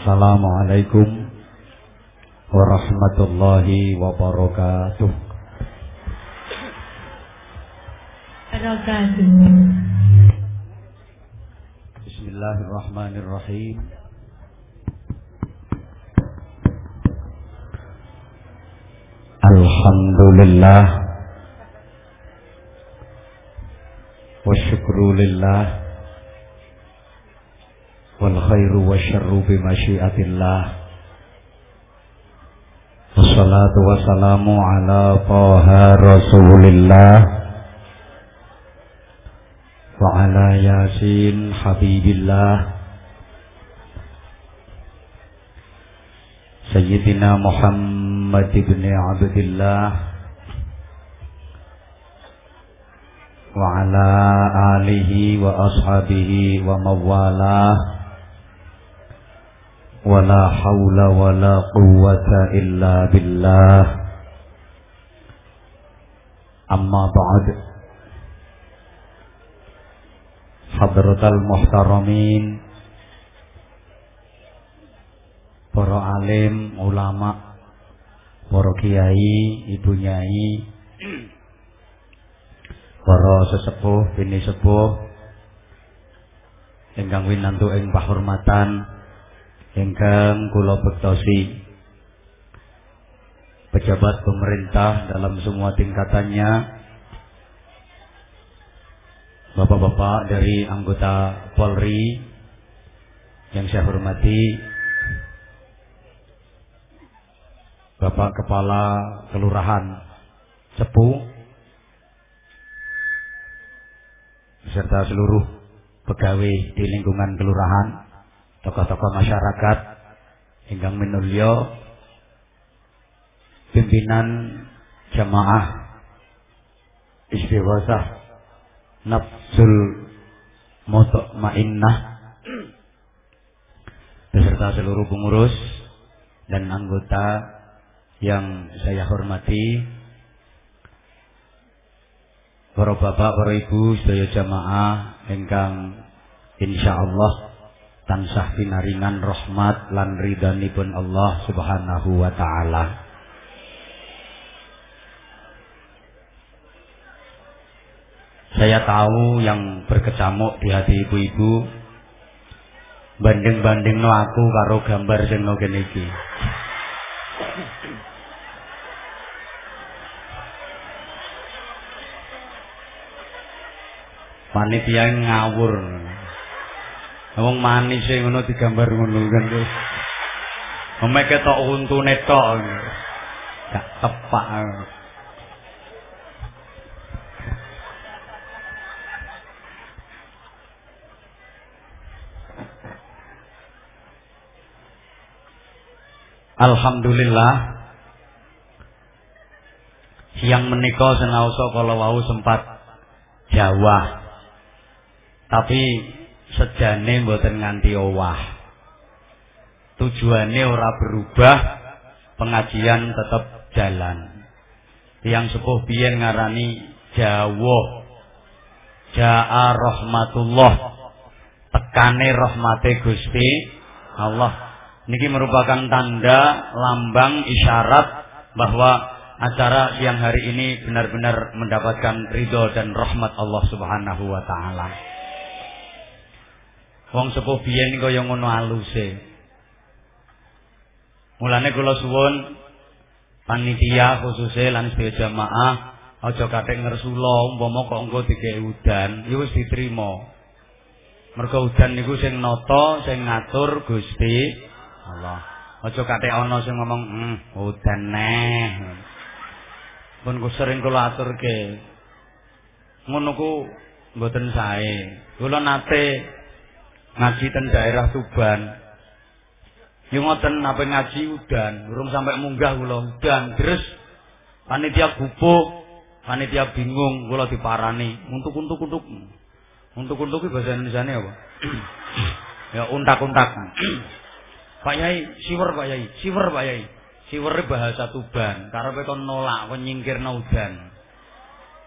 Assalamualaikum warahmatullahi wabarakatuh. Wabarakatuh. Bismillahirrahmanirrahim. Alhamdulillah wa syukru lillah wal khairu wasyarru bi masyiatillah wassalatu wassalamu ala taha rasulillah wa ala yasin habibillah sayyidina muhammad ibn abdillah wa ala alihi wa ashabihi wa mawalah ولا حول ولا قوة إلا بالله أما بعد حضرة المحترمين para alim, ulama, para kiai, ibu nyai, para sesepuh, bini sepuh, ingkang winantu ing pahormatan, ingkang kula bektosi pejabat pemerintah dalam semua tingkatannya Bapak-bapak dari anggota Polri yang saya hormati Bapak Kepala Kelurahan Cepu beserta seluruh pegawai di lingkungan kelurahan tokoh-tokoh masyarakat hingga minulyo pimpinan jamaah istighosah nafsul mutmainnah beserta seluruh pengurus dan anggota yang saya hormati para bapak, para ibu, sedaya jamaah ingkang insyaallah tansah pinaringan rahmat lan ridhanipun Allah Subhanahu wa taala. Saya tahu yang berkecamuk di hati ibu-ibu banding-banding no aku karo gambar sing no iki. Panitia ngawur. Wong manis sing ngono digambar ngono kan. Omek ketok untune tok. Gak tepak. Alhamdulillah siang menika senaosa kala wau sempat Jawa. Tapi sejane mboten nganti owah. Tujuannya ora berubah, pengajian tetap jalan. Yang sepuh biyen ngarani Jawa. Ja'a rahmatullah. Tekane rahmate Gusti Allah. Niki merupakan tanda lambang isyarat bahwa acara siang hari ini benar-benar mendapatkan ridho dan rahmat Allah Subhanahu wa taala. Wong sepuh biyen kaya ngono aluse. Mulane kula suwun panitia khususnya lan sedaya jamaah aja kathek ngersula umpama kok engko dikek udan, ya wis diterima. Mergo udan niku sing nata, sing ngatur Gusti Allah. Aja kathek ana sing ngomong, "Hmm, udan neh." Pun ku sering kula aturke. Ngono ku mboten sae. Kula nate ngaji ten daerah Tuban. Yo ngoten napa ngaji udan, urung sampai munggah kula udan terus panitia gupuk, panitia bingung kula diparani, untuk-untuk-untuk. Untuk-untuk iki bahasa Indonesiane apa? ya untak-untak. Pak Yai, siwer Pak Yai, siwer Pak Yai. Siwer bahasa Tuban, karepe kon nolak kon nyingkirno udan.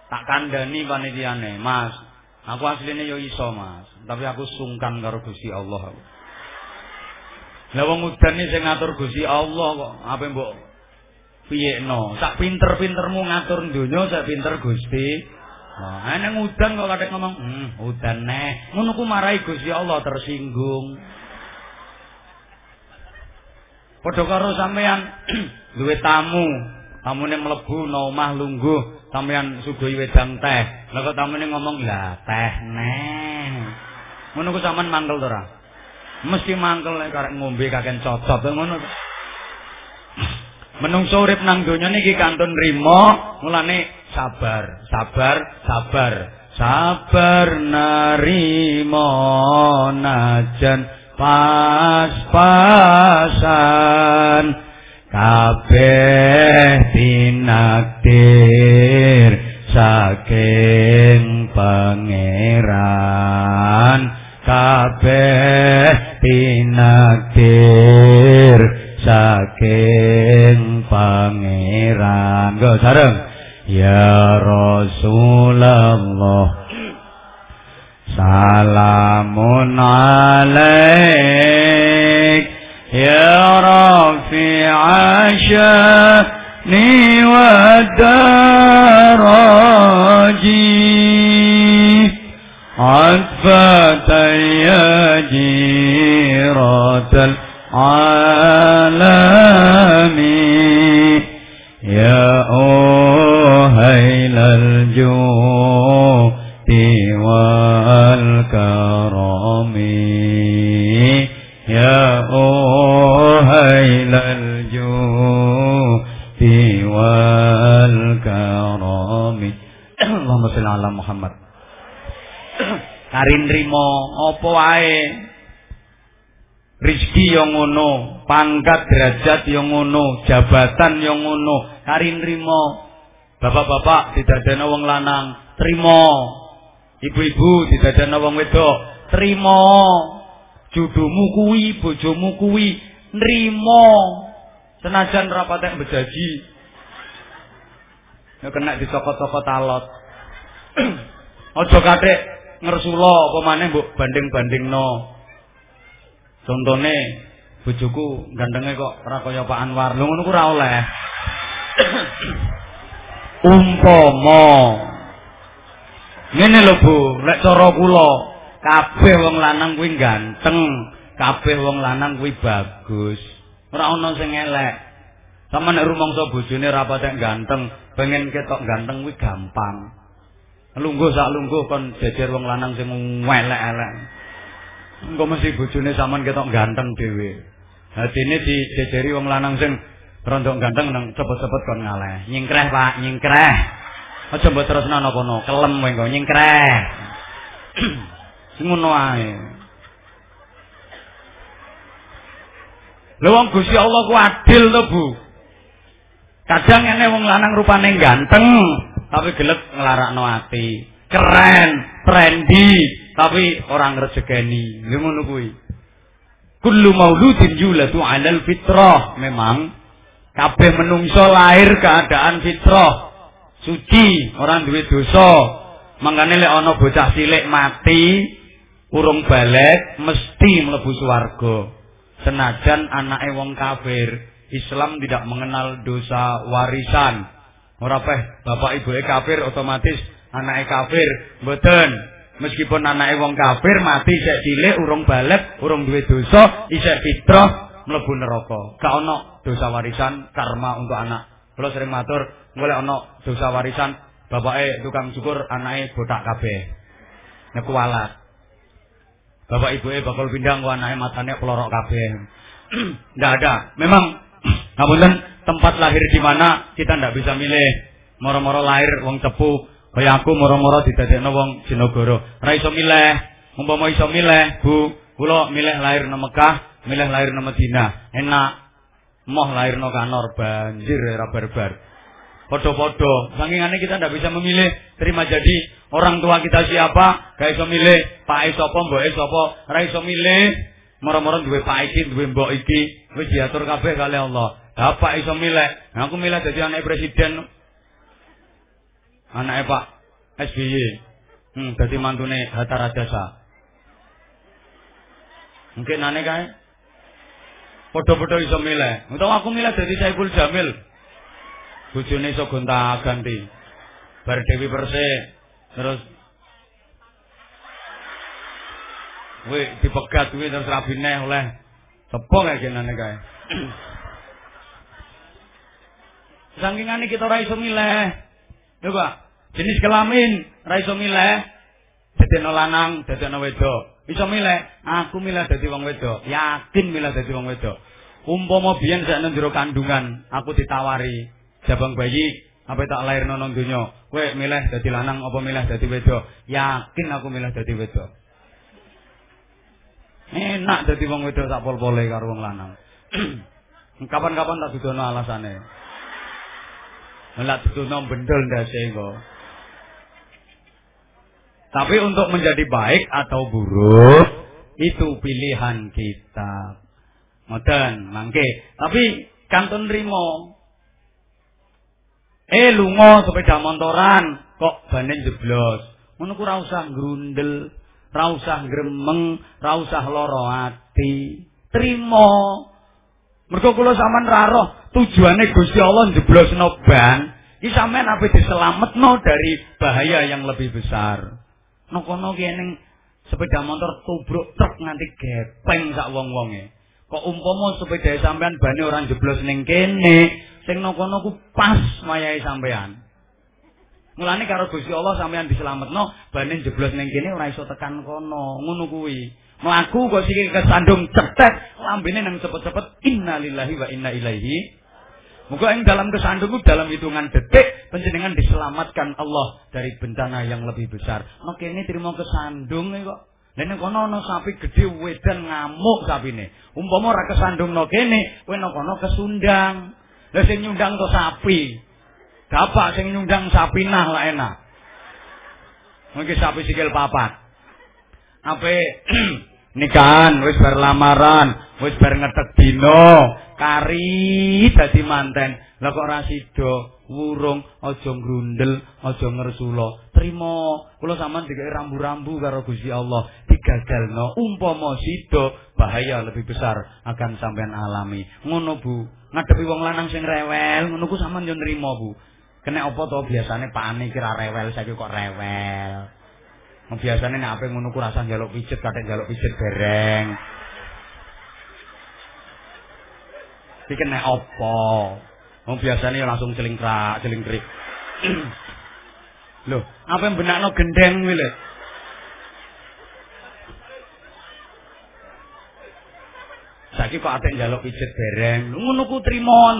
Tak kandhani panitiane, Mas, Aku aslinya yo iso, Mas. Tapi aku sungkan karo Gusti Allah. Lah wong udan sing ngatur Gusti Allah kok apa mbok piyekno. Sak pinter-pintermu ngatur donya sak pinter Gusti. Nah, nang udan kok kadek ngomong, "Hmm, udan neh." Ngono ku marahi Gusti Allah tersinggung. Padha karo sampean duwe tamu, tamune mlebu nang omah lungguh, sampean sugoi wedang teh. Lah kok tamune ngomong, "Lah, teh neh." Ngono ku sampean mangkel to ora? Mesti mangkel nek karek ngombe kaken cocot ngono. Menungso urip nang donya niki kantun rimo, mulane sabar, sabar, sabar. Sabar narimo najan pas-pasan kabeh tinakdir saking pangeran. Kabeh tinakdir saking pangeran. Go sareng. Ya rasulullah pangkat derajat yang ngono jabatan yang ngono. Karin rimo bapak-bapak tidak ada wong lanang trimo. Ibu-ibu tidak ada wong wedok trimo. Judumu kuwi bojomu kuwi nrimo. Senajan rapatek bejaji ya kena disokot-sokot alot. Ojo kathek ngersula apa maneh mbok banding-bandingno. Contone bojoku gandenge kok ora kaya Pak Anwar. Lho ngono ku ora oleh. Umpama Ngene lho Bu, lek cara kula kabeh wong lanang kuwi ganteng, kabeh wong lanang kuwi bagus. Ora ana sing elek. Sama nek rumangsa bojone ra patek ganteng, pengen ketok ganteng kuwi gampang. Lungguh sak lungguh kon jejer wong lanang sing elek-elek. Engko mesti bojone sampean ketok ganteng dhewe. Hadine dijejeri wong lanang sing rondok ganteng nang cepet-cepet kon ngaleh. Nyingkreh, Pak, nyingkreh. Aja mbok terusno napa no, kelem kowe engko nyingkreh. Ngono ae. Wong Gusti Allah ku adil to, Bu. Kadang ene wong lanang rupane ganteng, tapi gelek nglarakno ati. Keren, trendy, tapi orang rezekeni. Lha ngono kuwi. Kullu mauludin yuladu 'alal fitrah. Memang kabeh menungso lahir keadaan fitrah. Suci, orang duwe dosa. Mangkane lek ana bocah cilik mati, urung balik mesti mlebu swarga. Senajan anake wong kafir, Islam tidak mengenal dosa warisan. Ora peh bapak ibuke kafir otomatis anake kafir, mboten. Meskipun anake wong kafir mati sik cilik urung balik, urung duwe dosa, isih fitrah mlebu neraka. Gak ana dosa warisan karma untuk anak. Kula sering matur, golek ana dosa warisan, bapake tukang cukur, anake botak kabeh. Nek kualat. Bapak ibuke bakal pindang kok anake matane pelorok kabeh. Ndak ada. Memang ngapunten tempat lahir di mana kita ndak bisa milih. Moro-moro lahir wong cepu, kaya aku moro-moro didadekno wong Jenogoro. Ora iso milih. Umpama iso milih, Bu, kula milih lahir nang Mekah, milih lahir nang Madinah. Enak. Moh lahir nang kanor banjir ora barbar. Podo-podo. Sangingane kita ndak bisa memilih terima jadi orang tua kita siapa, gak iso milih pak sapa, mbok sapa, ora iso milih. Moro-moro duwe pak iki, duwe mbok iki, wis diatur kabeh kali Allah. Bapak iso milih. Nah, aku milih dadi anak presiden. Anake Pak SBY. Hmm, dadi mantune Hatta Rajasa. Mungkin nane kae. Padha-padha iso milih. Utawa aku milih dadi Saiful Jamil. Bojone iso gonta-ganti. Bar Dewi. Terus Wih, dipegat kuwi terus rabine oleh tepung kae genane kae. Sangkingane kita ora iso milih. Coba, jenis kelamin ora iso milih. Dadekno lanang, dadekno wedok. Iso milih, aku milih dadi wong wedok. Yakin milih dadi wong wedok. Umpama biyen sak nang kandungan, aku ditawari jabang bayi apa tak lahir nang donya. Kowe milih dadi lanang apa milih dadi wedok? Yakin aku milih dadi wedok. Enak dadi wong wedok sak pol-pole karo wong lanang. Kapan-kapan tak dudono alasane. Melak dudono bendol ndase kok. Tapi untuk menjadi baik atau buruk itu pilihan kita. Ngoten, mangke. Tapi kantun rimo. Eh lunga sepeda motoran kok bane jeblos. Ngono ku ora usah grundel, ora usah gremeng, ora usah lara ati. Trimo. Mergo kula sampean ra roh tujuane Gusti Allah jeblosno ban, iki sampean ape diselametno dari bahaya yang lebih besar. Nokono ki ning sepeda motor tubruk truk nganti gepeng sak wong-wonge. Kok umpama sepeda sampean bane ora jeblos ning kene, sing nokono ku pas mayahe sampean. Mulane karo Gusti Allah sampean diselametno, bane jeblos ning kene ora iso tekan kono. Ngono kuwi. Mlaku kok siki kesandung cetek, lambene nang cepet-cepet innalillahi wa inna ilaihi Moga ing dalam kesandungku dalam hitungan detik panjenengan diselamatkan Allah dari bencana yang lebih besar. Ini terima kesandung kok. Lah nek kono ana sapi gedhe wedan ngamuk sapine. Umpama ora kesandungno kene, kowe nek kono kesundang. Lah sing nyundang to sapi. Dapak sing nyundang sapi nah lah enak. Mungkin sapi sikil papat. Ape nikahan wis bar lamaran, wis bar ngetek dino, kari dadi manten. Lah kok ora sida, wurung, aja grundel, aja ngersula. Trima, kula sampean dikai rambu-rambu karo Gusti Allah, digagalno. Umpama sida, bahaya lebih besar akan sampean alami. Ngono Bu, ngadepi wong lanang sing rewel, ngono ku sampean yo nrimo Bu. Kena apa to biasane pakane kira rewel, saiki kok rewel. Biasane nek ape ngono rasa njaluk pijet, kathek njaluk pijet bereng. Iki kena apa? Wong biasane langsung celingkrak, celingkrik. Lho, apa yang benakno gendeng kuwi lho? Saiki kok ate njaluk pijet bereng. Ngono ku trimon.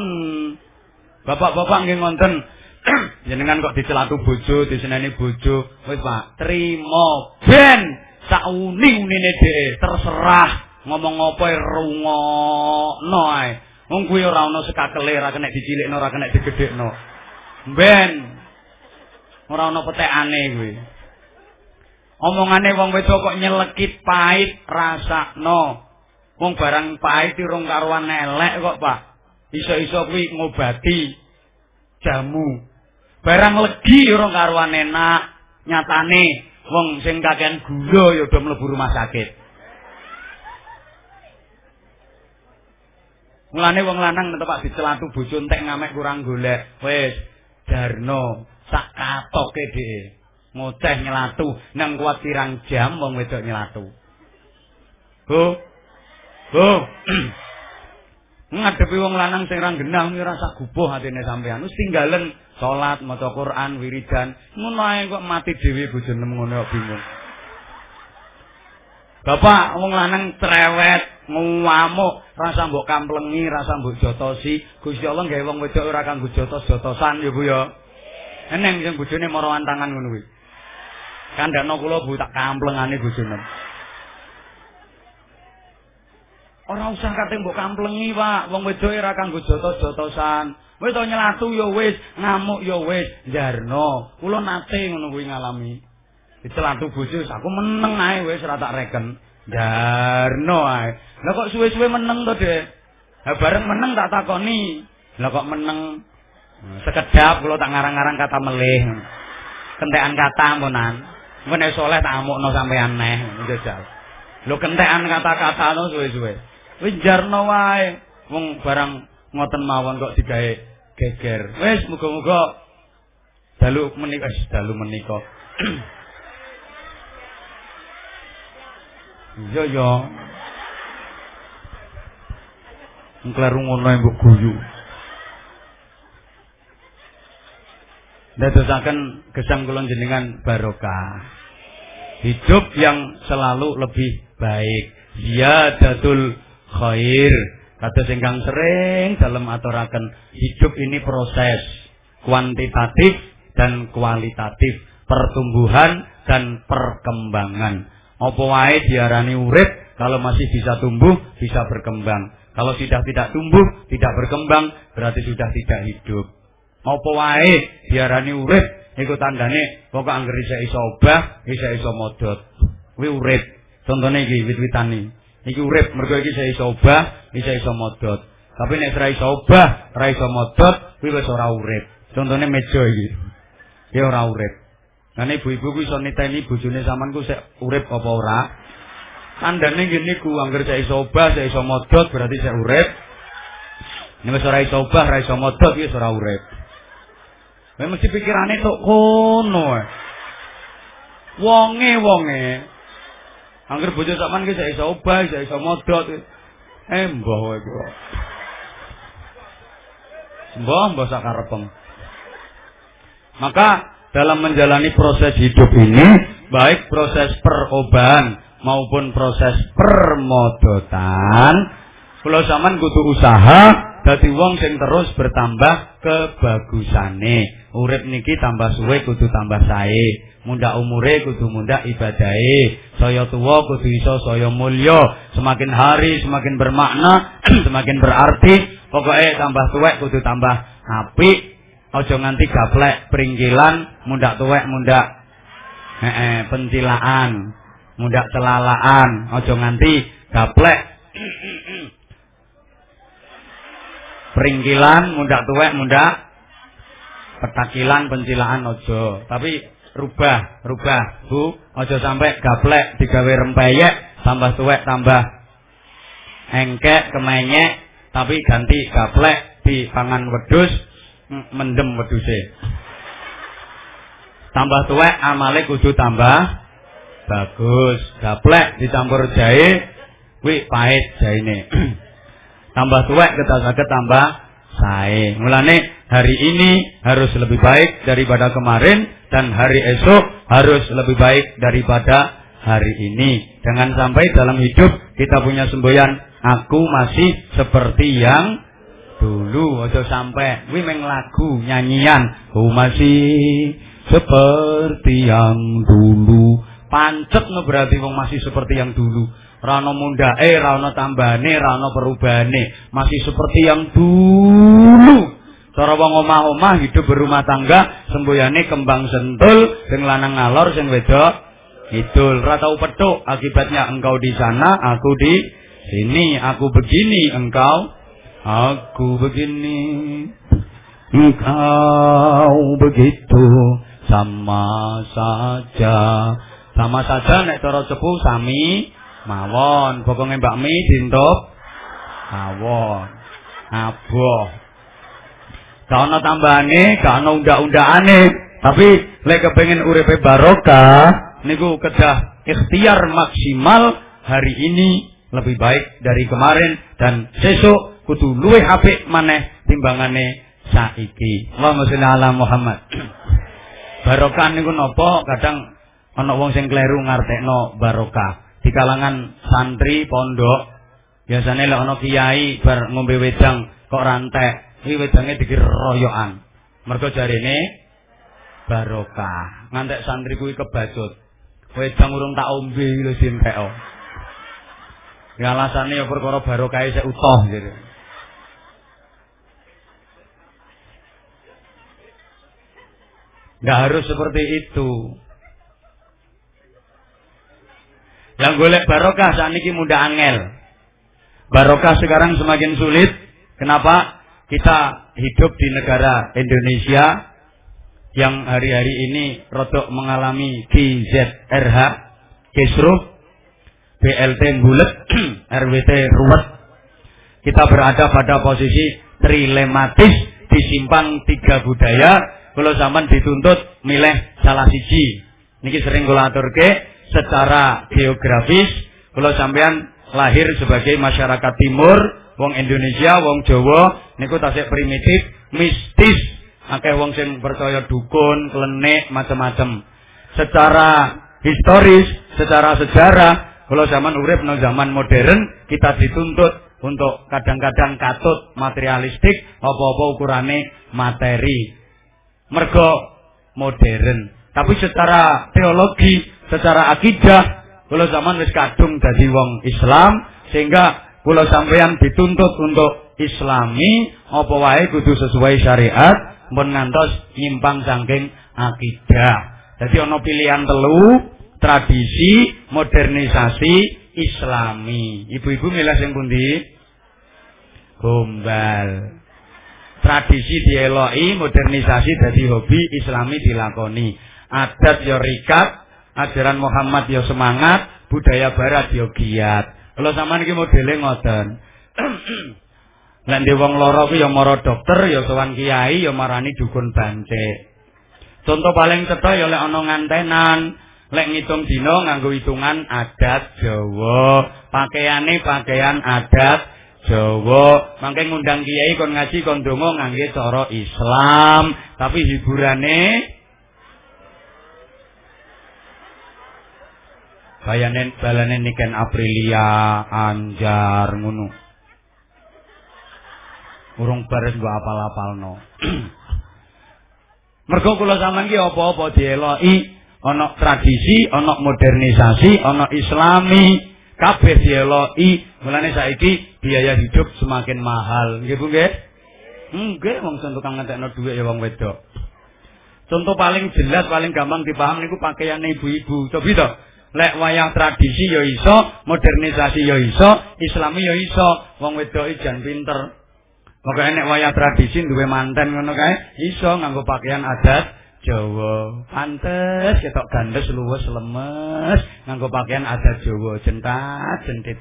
Bapak-bapak nggih ngonten. Jenengan kok dicelatu bojo, diseneni bojo. Wis Pak, trimo ben sauni-unine dhewe terserah ngomong apa rungokno ae. Wong kuwi ora ana sekakele, ora kena dicilikno, ora kena digedhekno. Ben. Ora ana petekane kuwi. Omongane wong wedok kok nyelekit pahit rasakno. Wong barang pahit irung karuan elek kok, Pak. Iso-iso kuwi ngobati jamu. Barang legi irung karuan enak. Nyatane wong sing kakean gula ya do mlebu rumah sakit. Mulane wong lanang nek Pak dicelatu bojo entek ngamek kurang golek. Wis, darno sak katoke dhewe. Ngoceh nyelatu nang kuat pirang jam wong wedok nyelatu. Bu. Bu. Ngadepi wong lanang sing ra genah ora sak gubuh atine sampean. Wis tinggalen salat, maca Quran, wiridan. Ngono kok mati dhewe bojone ngono bingung. Bapak wong lanang cerewet, ngamuk, rasa mbok kamplengi, rasa mbok jotosi. Gusti Allah gawe wong wedok ora kanggo jotos-jotosan ya Bu ya. Eneng sing bojone marawan tangan ngono kuwi. Kandhane kula Bu tak kamplengane bojone. Ora usah kate mbok kamplengi, Pak. Wong wedok ora kanggo jotos-jotosan. Wis to nyelatu ya wis, ngamuk ya wis, jarno. Kula nate ngono kuwi ngalami. dicelantu bojo aku meneng ae wis ora tak reken darno ae. Lha kok suwe-suwe meneng to dek? Ha bareng meneng tak takoni. Lha kok meneng? Sekedap kula tak ngarang-ngarang kata melih. Kentekan kata ampunan ngene soleh tak amukno sampean neh. Njajal lho kentekan kata-kata no suwe-suwe Wis jarno wae. Wong barang ngoten mawon kok digawe geger. Wis muga-muga dalu menika dalu menika. Iya ya. Ngkleru ngono mbok guyu. Dadosaken gesang kula jenengan barokah. Hidup yang selalu lebih baik. Ziyadatul khair. Kados ingkang sering dalam aturaken hidup ini proses kuantitatif dan kualitatif, pertumbuhan dan perkembangan. Apa wae diarani urip kalau masih bisa tumbuh, bisa berkembang. Kalau sudah tidak tumbuh, tidak berkembang, berarti sudah tidak hidup. Apa wae diarani urip iku tandane pokok anggere iso obah, isa iso modot. Kuwi urip. Contone iki wit-witan iki. Iki urip mergo iki isa iso obah, isa iso modot. Tapi nek ora iso obah, ora iso modot, kuwi wis ora urip. Contone meja iki. Ya ora urip. Nah ibu-ibu ku iso niteni bojone sampean ku sik urip apa ora? Tandane ngene ku anggere sik iso obah, sik iso modot berarti sik urip. Nek wis ora iso obah, ora iso modot wis ora urip. Lah mesti pikirane tok kono. Wonge wonge. Angger bojo sampean ki iso obah, iso modot. Eh mbah wae kok. Mbah mbah sakarepeng. Maka dalam menjalani proses hidup ini, baik proses perobahan maupun proses permodotan, kalau zaman kudu usaha, dadi wong sing terus bertambah kebagusane. Urip niki tambah suwe kudu tambah sae. Munda umure kudu munda ibadahe. Saya tua kudu iso saya mulya. Semakin hari semakin bermakna, semakin berarti. Pokoknya tambah tuwek kudu tambah apik. Aja nganti gaplek pringkilan, mundak tuwek mundak heeh pencilaan, mundak celalaan. Aja nganti gaplek pringkilan, mundak tuwek mundak. Petakilan pencilaan ojo tapi rubah rubah bu. Ojo sampai gaplek digawe rempeyek tambah tuwek tambah engkek kemenyek. Tapi ganti gaplek di pangan wedus mendem weduse tambah tuwek amale kudu tambah. Bagus. Gaplek dicampur jahe. Wi pahit jaine tambah tuwek kita saged tambah sae mulane hari ini harus lebih baik daripada kemarin dan hari esok harus lebih baik daripada hari ini. Jangan sampai dalam hidup kita punya semboyan aku masih seperti yang dulu. Ojo sampai wi meng lagu nyanyian aku masih seperti yang dulu. Pancet no berarti wong masih seperti yang dulu. Rano munda eh rano tambane, rano perubahane, masih seperti yang dulu. Cara wong omah-omah hidup berumah tangga semboyane kembang sentul, sing lanang ngalor, sing wedok idul. Ora tau petuk, akibatnya engkau di sana, aku di sini, aku begini, engkau aku begini. Engkau begitu sama saja. Sama saja nek cara cepu sami mawon. Bokonge Mbak Mi dintup mawon. Aboh. Gak ono tambahane, gak ono undak-undakane. Tapi lek kepengin uripe barokah niku kedah ikhtiar maksimal hari ini lebih baik dari kemarin dan sesuk kudu luwih apik maneh timbangane saiki. Allahumma sholli ala Muhammad. barokah niku napa? Kadang ana wong sing kleru ngartekno barokah. Di kalangan santri pondok biasanya lek ana kiai bar ngombe wedang kok rantek Iki wedange dikir royokan. Mergo jarene barokah. Ngantek santri kuwi kebacut. Wedang urung tak ombe iki lho simpeko. Ya alasane ya perkara barokah sik utuh gitu. Nggak harus seperti itu. Yang golek barokah saat ini mudah angel. Barokah sekarang semakin sulit. Kenapa? kita hidup di negara Indonesia yang hari-hari ini rotok mengalami KZRH, kisruh, BLT bulet, RWT ruwet, kita berada pada posisi trilematis disimpan tiga budaya kalau zaman dituntut milih salah siji niki sering kula aturke secara geografis kalau sampean lahir sebagai masyarakat timur wong Indonesia wong Jawa niku tasik primitif mistis akeh wong sing percaya dukun klenik macam-macam secara historis secara sejarah kalau zaman urip no zaman modern kita dituntut untuk kadang-kadang katut materialistik apa-apa ukurane materi. Mergo modern. Tapi secara teologi secara akidah kalau zaman wis kadung dadi wong Islam sehingga kalau sampean dituntut untuk islami apa wae kudu sesuai syariat pun ngantos nyimpang saking akidah jadi ono pilihan telu tradisi modernisasi islami ibu-ibu milih sing pundi gombal. Tradisi dieloki, modernisasi dari hobi, islami dilakoni. Adat yo rikat, ajaran Muhammad yo semangat, budaya barat yo giat. Kalau sama iki modele ngoten. Nek ndek wong lara ku ya mara dokter, ya sowan kiai, ya marani dukun bance. Contoh paling cetha ya lek ana ngantenan, lek ngitung dina nganggo hitungan adat Jawa, pakaiane pakaian adat Jawa, mangke ngundang kiai kon ngaji kon donga ngangge cara Islam, tapi hiburane bayanen balane niken Aprilia, Anjar ngono. Urung bares mbok apal-apalno. Mergo kula sampean ki apa-apa dieloki, ana tradisi, ana modernisasi, ana islami, kabeh dieloki. Mulane saiki biaya hidup semakin mahal. Nggih Bu nggih? Nggih, wong contoh kang ngentekno dhuwit ya wong wedok. Contoh paling jelas, paling gampang dipaham niku pakaian ibu-ibu. Coba to. Lek wayang tradisi ya iso, modernisasi ya iso, islami ya iso. Wong wedok jan pinter. Pokoke nek wayang tradisi duwe manten ngono kae, iso nganggo pakaian adat Jawa. Pantes ketok gandes luwes lemes nganggo pakaian adat Jawa, jentat jentit.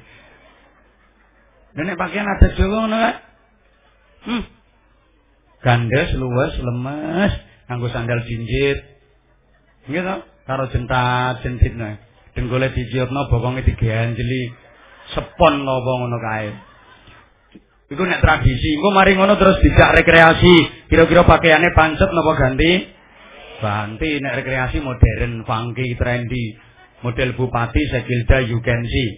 Nek pakaian ada Jawa ngono kan? Hmm. Gandes, luwes, lemes, nganggo sandal jinjit. Nggih to? Karo jentat jentit nek. Denggole dijiyotno bokonge diganjeli. Sepon napa ngono kae. Iku nek tradisi, engko mari ngono terus dijak rekreasi. Kira-kira pakaiane pancet napa ganti? Ganti nek rekreasi modern, funky, trendy. Model bupati Sekilda you can see.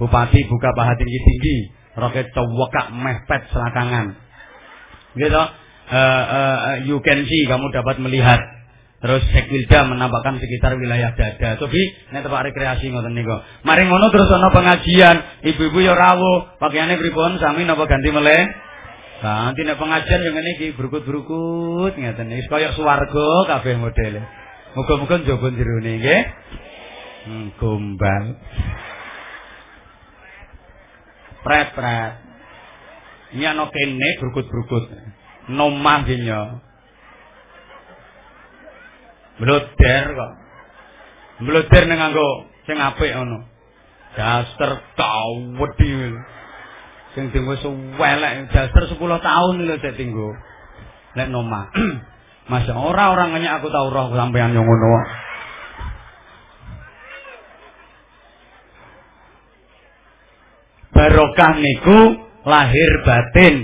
Bupati buka paha tinggi-tinggi. roket cowokak mehpet selakangan. Gitu. Uh, uh, you can see kamu dapat melihat. Terus Sekwilda menampakkan sekitar wilayah dada. Sobi, ini tempat rekreasi ngoten niku. Mari ngono terus ana pengajian, ibu-ibu ya rawuh, pakaiane pripun sami napa ganti meleh? Ganti nek pengajian yang ngene iki brukut-brukut ngeten iki kaya swarga kabeh modele. Muga-muga njaba jerone nggih. Hmm, gombal. pret-pret. Ini ana kene brukut-brukut. Nomah dinya. Mloder kok. Mloder ning nganggo sing apik ngono. Daster kawedi. Sing dinggo suwelek daster 10 tahun lho sik dinggo. Nek nomah. Mas ora orang nanya aku tau roh sampean yang ngono. barokah niku lahir batin,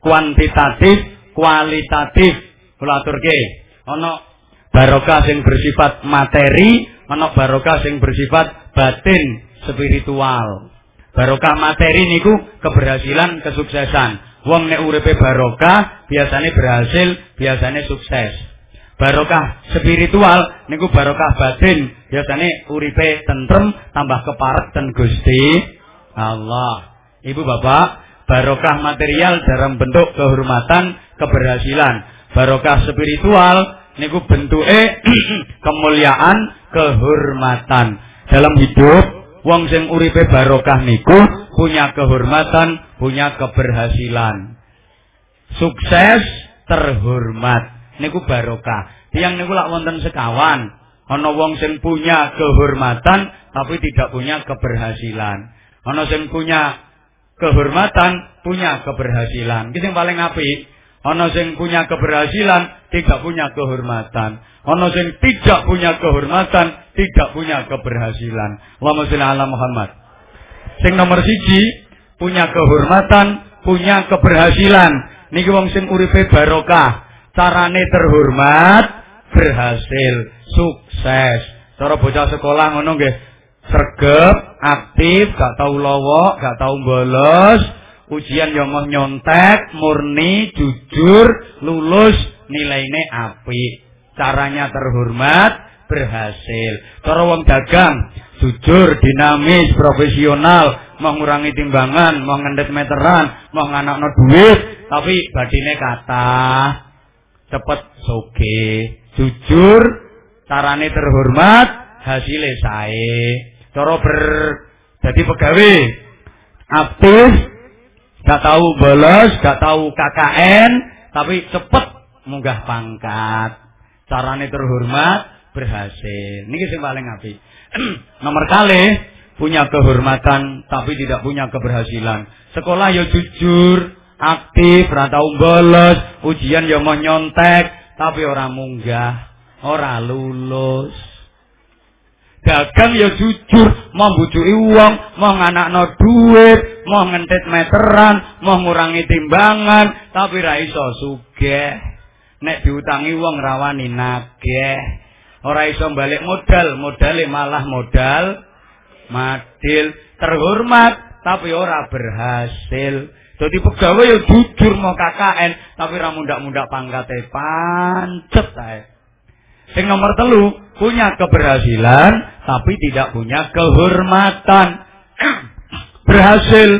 kuantitatif, kualitatif. Kula aturke, ana barokah sing bersifat materi, ana barokah sing bersifat batin, spiritual. Barokah materi niku keberhasilan, kesuksesan. Wong nek uripe barokah, biasanya berhasil, biasanya sukses. Barokah spiritual niku barokah batin, biasanya uripe tentrem, tambah keparet dan Gusti Allah. Ibu bapak, barokah material dalam bentuk kehormatan, keberhasilan. Barokah spiritual niku bentuke kemuliaan, kehormatan. Dalam hidup wong sing uripe barokah niku punya kehormatan, punya keberhasilan. Sukses, terhormat. Niku barokah. Tiang niku lak wonten sekawan, ana wong sing punya kehormatan tapi tidak punya keberhasilan. Ana sing punya kehormatan, punya keberhasilan. Kita yang paling apik. Ana sing punya keberhasilan, tidak punya kehormatan. Ana sing tidak punya kehormatan, tidak punya keberhasilan. Allahumma sholli ala Muhammad. Sing nomor siji punya kehormatan, punya keberhasilan. Niki wong sing uripe barokah, carane terhormat, berhasil, sukses. Cara bocah sekolah ngono nggih, sregep, aktif, gak tau lowok, gak tau bolos, ujian yang mau nyontek, murni, jujur, lulus, nilainya api. Caranya terhormat, berhasil. Cara wong dagang, jujur, dinamis, profesional, mengurangi timbangan, mau meteran, mau nganakno duit, tapi badine kata cepet soge, jujur, carane terhormat, hasilnya sae. Cara ber jadi pegawai aktif, gak tahu bolos, gak tahu KKN, tapi cepet munggah pangkat. Carane terhormat, berhasil. Niki sing paling apik. Nomor kali punya kehormatan tapi tidak punya keberhasilan. Sekolah ya jujur, aktif, ora tau bolos, ujian ya mau nyontek tapi orang munggah, ora lulus. dagang ya jujur, mau bujuki uang, mau nganakno duit, mau ngentit meteran, mau ngurangi timbangan, tapi ra iso sugih. Nek diutangi uang rawani nageh. Ora iso balik modal, modale malah modal madil, terhormat tapi ora berhasil. Jadi pegawai ya jujur mau KKN, tapi ra mundak-mundak pangkate pancet ae. Sing nomor telu punya keberhasilan tapi tidak punya kehormatan. Berhasil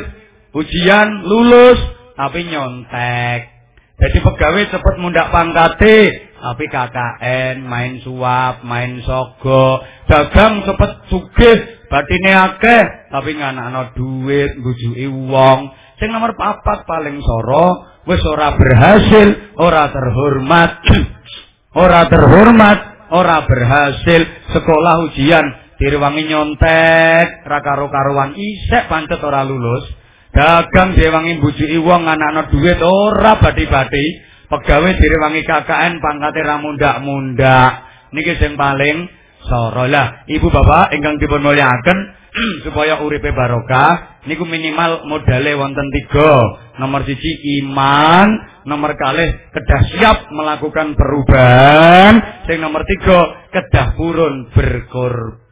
ujian lulus tapi nyontek. Jadi pegawai cepat mundak pangkate tapi KKN main suap, main sogo, dagang cepet sugih, batine akeh tapi nganakno duit, bujuki wong. Sing nomor papat paling soro wis ora berhasil, ora terhormat. ora terhormat, ora berhasil, sekolah ujian direwangi nyontek, ra karo-karuan isek pancet ora lulus. Dagang direwangi bujuki wong anak-anak duit ora badi-badi. Pegawai direwangi KKN pangkate ra mundak-mundak. Niki sing paling soro lah. Ibu bapak ingkang dipun mulyakaken supaya uripe barokah niku minimal modale wonten tiga. Nomor siji iman, nomor kalih kedah siap melakukan perubahan, sing nomor tiga kedah purun berkorban.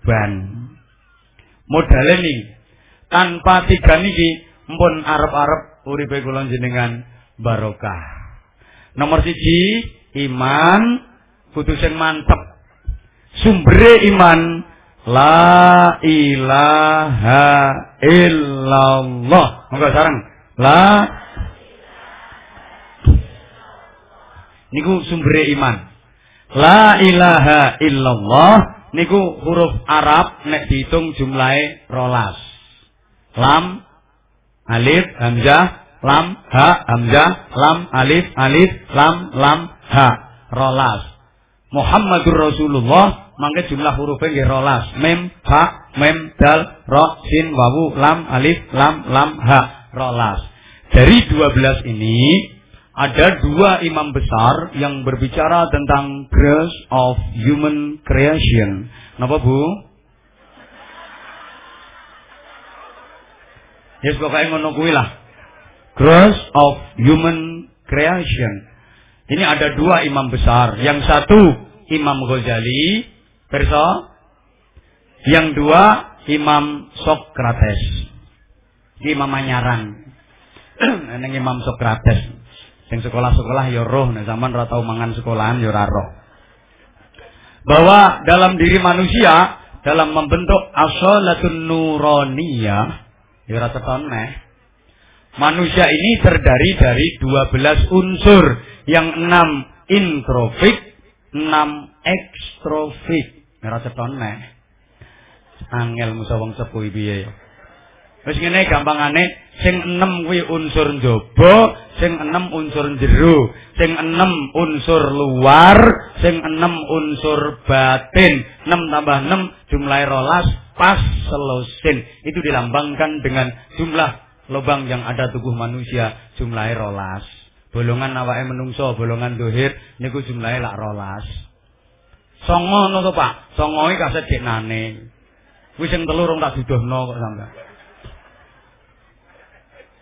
Modale nih tanpa tiga niki mpun arep-arep uripe kula jenengan barokah. Nomor siji iman kudu sing mantep. Sumbere iman La ilaha illallah. Monggo sareng. La Niku sumber iman. La ilaha illallah niku huruf Arab nek dihitung jumlahe rolas. Lam alif hamzah lam ha hamzah lam alif alif lam lam ha rolas. Muhammadur Rasulullah mangke jumlah hurufnya nggih rolas. Mem, ha, mem, dal, ro, sin, wawu, lam, alif, lam, lam, ha, rolas. Dari 12 ini ada dua imam besar yang berbicara tentang grace of human creation. Napa Bu? Yes, pokoknya ngono kuwi lah. Grace of human creation. Ini ada dua imam besar. Yang satu Imam Ghazali, Perso. Yang dua Imam Sokrates. Imam Manyaran. Neng Imam Sokrates. Sing sekolah-sekolah ya roh nek zaman ora tau mangan sekolahan ya roh. Bahwa dalam diri manusia dalam membentuk asalatun nuraniyah ya ora meh. Manusia ini terdiri dari 12 unsur yang enam introvik, enam ekstrovik. Ora ceton neh. Angel musa wong sepuh piye ya. Wis ngene gampangane sing enem kuwi unsur njaba, sing enem unsur jero, sing enem unsur luar, sing enem unsur batin. 6 tambah 6 jumlah rolas pas selosin. Itu dilambangkan dengan jumlah lubang yang ada tubuh manusia jumlahnya rolas. Bolongan awake menungso, bolongan dohir niku jumlahnya lak rolas. Songo ngono to, Pak. Songo iki kaset deknane. Wis sing telu rong tak dudohno kok sampean.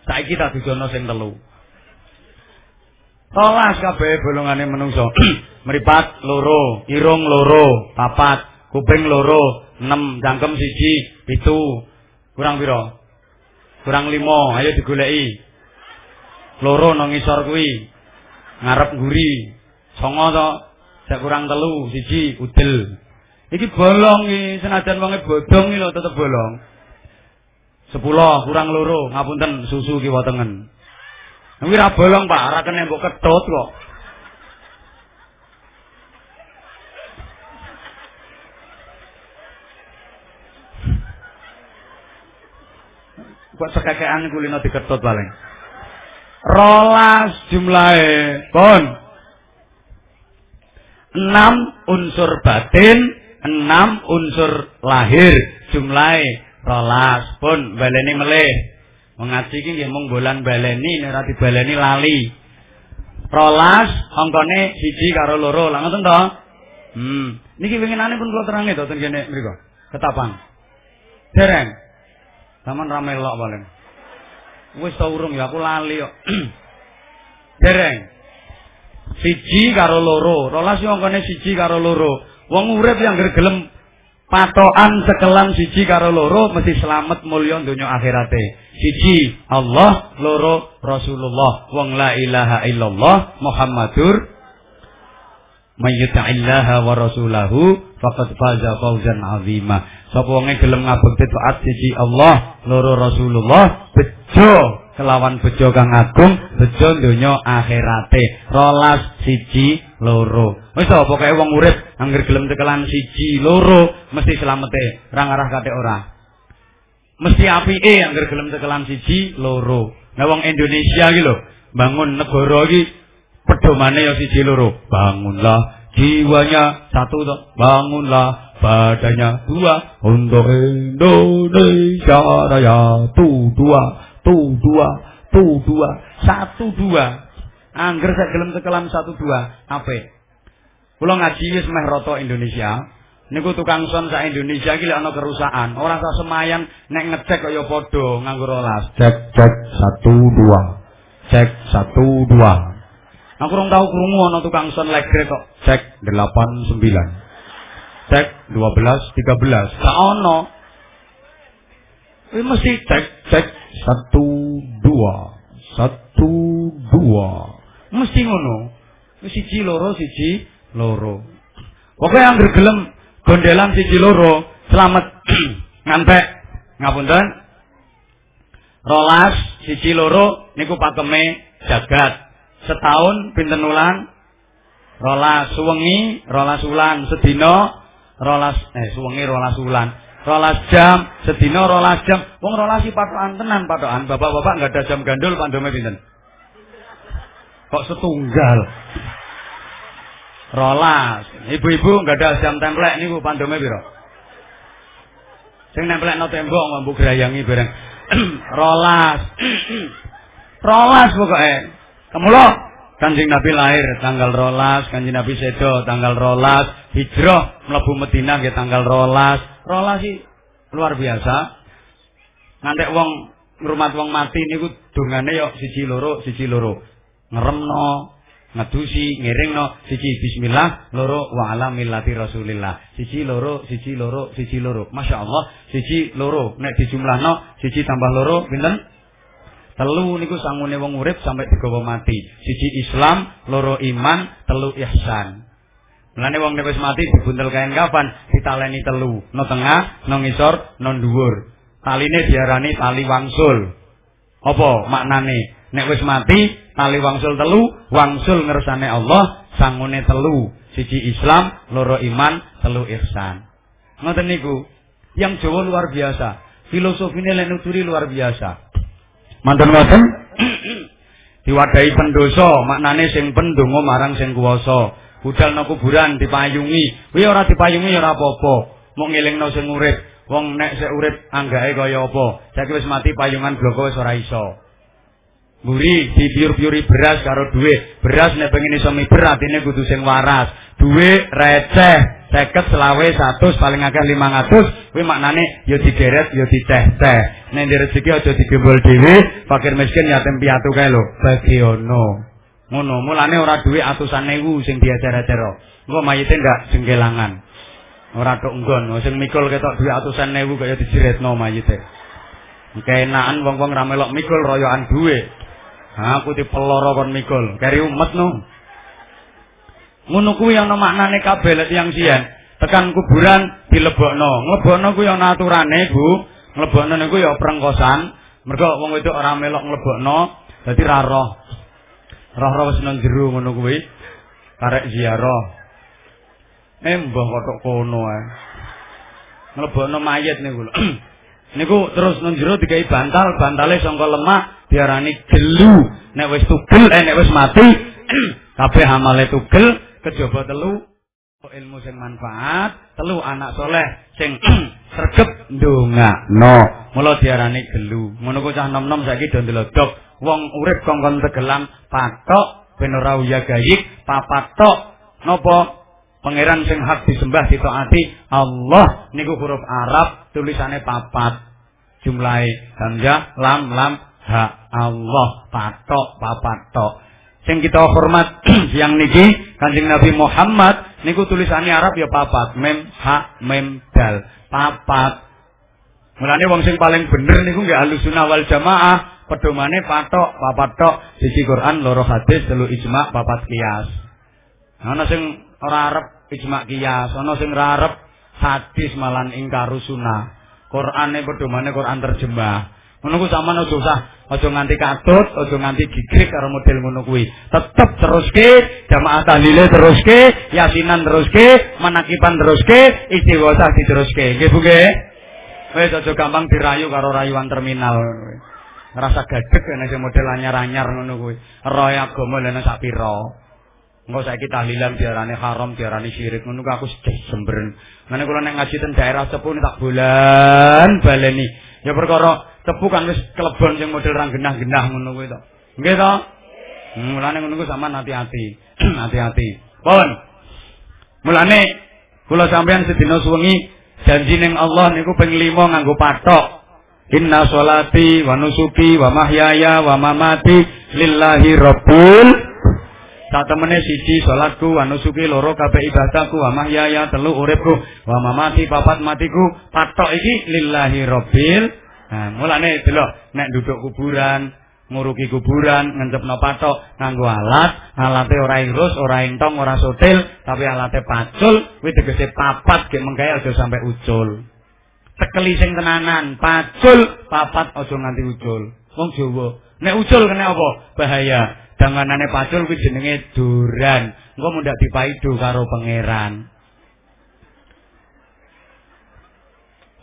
Saiki tak dudohno sing telu. Rolas kabeh bolongane menungso. Meripat loro, irung loro, papat, kuping loro, enam, jangkem siji, pitu. Kurang piro? Kurang lima, ayo digoleki. Loro nang ngisor kuwi. Ngarep nguri. Songo to, sak kurang telu, siji udel. Iki bolong iki, senajan wonge bodong iki lho tetep bolong. Sepuluh kurang loro, ngapunten susu ki wotengen. Kuwi ra bolong, Pak, ora kene mbok ketut kok. Kok sekekean kulino diketut paling. Rolas jumlahe, pun. Enam unsur batin, enam unsur lahir jumlahe rolas pun baleni melih Mengaji iki nggih mung bolan baleni nek ora dibaleni lali. Rolas angkane siji karo loro. Lah ngoten to? Hmm. Niki winginane pun kula terangi to ten kene mriku. Ketapang. Dereng. Saman ra melok paling. Wis to urung ya aku lali kok. Dereng. Siji karo loro. Rolas yo angkane siji karo loro. Wong urip yang gelem patokan sekelan siji karo loro mesti selamat mulya donya akhirate. Siji Allah, loro Rasulullah. Wong la ilaha illallah Muhammadur mayyuta'illaha wa rasulahu faqad faza fawzan azima. Sapa wong gelem ngabekti taat siji Allah, loro Rasulullah, bejo kelawan bejo kang agung bejo donya akhirate rolas siji loro. Wis to pokoke wong urip angger gelem tekelan siji? Loro. Mesti slamete ora ngarah kate ora. Mesti apike angger gelem tekelan siji? Loro. Nah wong Indonesia iki lho bangun negara iki pedomane ya siji loro. Bangunlah jiwanya satu to. Bangunlah badannya dua. Untuk Indonesia Raya tu dua tu dua, tu dua, satu dua. Angger saya gelem tekelam satu dua. Apa? Kulo ngaji wis meh roto Indonesia. Niku tukang son sak Indonesia iki lek ana kerusakan, ora usah semayan nek ngecek kaya padha nganggo rolas. Cek cek satu dua. Cek satu dua. Aku kurang tahu krungu ana tukang son legre kok. Cek delapan sembilan. Cek dua belas tiga belas. Gak ono. Ini mesti cek cek satu dua satu dua mesti ngono. Siji loro siji loro. Pokoknya yang gelem gondelan siji loro. Selamat ngantek. Ngapunten. Rolas siji loro niku pakeme jagat. Setahun pinten ulan rolas suwengi rolas ulan sedina rolas eh suwengi rolas ulan rolas jam, sedina rolas jam. Wong rolas patokan tenan patokan. Bapak-bapak nggak ada jam gandul pandome pinten? Kok setunggal? Rolas. Ibu-ibu nggak ada jam templek niku pandome piro? Sing nemplek no tembok mampu gerayangi bareng. rolas. rolas pokoknya. Kemulo Kanjeng Nabi lahir tanggal rolas, Kanjeng Nabi sedo tanggal rolas, hijrah mlebu Madinah nggih tanggal rolas, rola sih luar biasa. Ngantek wong ngrumat wong mati niku dongane yo siji loro, siji loro. Ngeremno, ngedusi, ngiringno, siji bismillah, loro wa ala millati Rasulillah. Siji loro, siji loro, siji loro. Masya Allah, siji loro. Nek dijumlahno, siji tambah loro, pinten? Telu niku sangune wong urip sampai digawa mati. Siji Islam, loro iman, telu ihsan. Mulane wong nek wis mati dibuntel kain kapan ditaleni telu, no tengah, no ngisor, no dhuwur. Taline diarani tali wangsul. Apa maknane? Nek wis mati tali wangsul telu, wangsul ngersane Allah, sangune telu. Siji Islam, loro iman, telu ihsan. Ngoten niku. Yang Jawa luar biasa. Filosofine lek nuturi luar biasa. Manten ngoten? Diwadahi pendoso, maknane sing pendonga marang sing kuwasa. budal no kuburan dipayungi kuwi ora dipayungi ora apa-apa mung ngelingno sing urip Wong nek sik urip anggake kaya apa? Saiki wis mati payungan bloko wis ora iso. Buri dipiur-piuri beras karo duit. Beras nek pengen iso miber atine kudu sing waras. Duit receh. Seket selawe satu paling akeh lima ratus. Kuwi maknane ya digeret ya diteh-teh. Nek di rezeki aja digembol dhewe. Fakir miskin yatim piatu kae lho. Bagiono. Ngono. Mulane ora duit atusan ewu sing diajar-ajar. Engko mayite ndak jengkelangan. Ora tok nggon. Sing mikul ketok duit atusan ewu kaya dijiretno mayite. Keenaan wong-wong ra melok mikul royokan duit. Aku dipeloro kon mikul, kari umet no. Ngono kuwi ana maknane kabeh lek tiyang sian. Tekan kuburan dilebokno. Nglebokno kuwi ana aturane, Bu. Nglebokno niku ya prengkosan. Mergo wong wedok ora melok nglebokno, dadi ra roh. Roh-roh wis nang jero ngono kuwi. Karek ziarah. Eh mbah kotok kono ae. Nglebokno mayit niku niku terus nang jero dikai bantal, bantale sangka lemak diarani gelu. Nek wis tugel eh nek wis mati kabeh amale tugel kejaba telu ilmu sing manfaat, telu anak soleh sing sregep ndongakno. Mula diarani gelu. Ngono ku cah nom-nom saiki do ndelodok wong urip kongkon tegelam patok ben ora uya gayik papatok napa pangeran sing hak disembah ditaati Allah niku huruf Arab tulisane papat jumlahe hamzah lam lam ha Allah patok papatok sing kita hormat siang niki Kanjeng Nabi Muhammad niku tulisannya Arab ya papat mem ha mem dal papat mulane wong sing paling bener niku nggih alusuna wal jamaah pedomane patok papatok sisi Quran loro hadis telu ijma papat kias ana sing ora arep ijma kiyas, ana sing ora arep hadis malan ingkar sunah. Qur'ane pedomane Qur'an terjemah. Ngono ku sampean aja usah aja nganti katut, aja nganti gigrik karo model ngono kuwi. Tetep teruske jamaah tahlile teruske, yasinan teruske, manakipan teruske, istighosah diteruske. Nggih Bu nggih? Wis aja gampang dirayu karo rayuan terminal. Ngerasa gadeg nek model anyar-anyar ngono kuwi. Roy agama lene sak pira. Engko saiki tahlilan diarani haram, diarani syirik. Ngono aku sedih sembren. Ngene kula nek ngaji ten daerah sepuh tak bulan baleni. Ya perkara cepu kan wis kelebon sing model rang genah-genah ngono kuwi to. Nggih to? Hmm, mulane ngono ku sampean hati-hati. Hati-hati. Pun. Mulane kula sampean sedina suwengi janji ning Allah niku ping 5 nganggo patok. Inna sholati wa nusuki wa mahyaya wa mamati lillahi rabbil Tak temene siji salatku wa nusuki loro kabeh ibadahku wa mahyaya telu uripku wa mamati papat matiku. Patok iki lillahi rabbil nah mulane delok nek duduk kuburan nguruki kuburan ngencepno patok nganggo alat alate ora irus ora entong ora sotil tapi alate pacul kuwi tegese papat ge mengkae aja sampai ucul tekeli sing tenanan pacul papat aja nganti ucul wong Jawa nek ucul kena apa? Bahaya Danganane pacul kuwi jenenge duran. Engko mundak dipaido karo pangeran.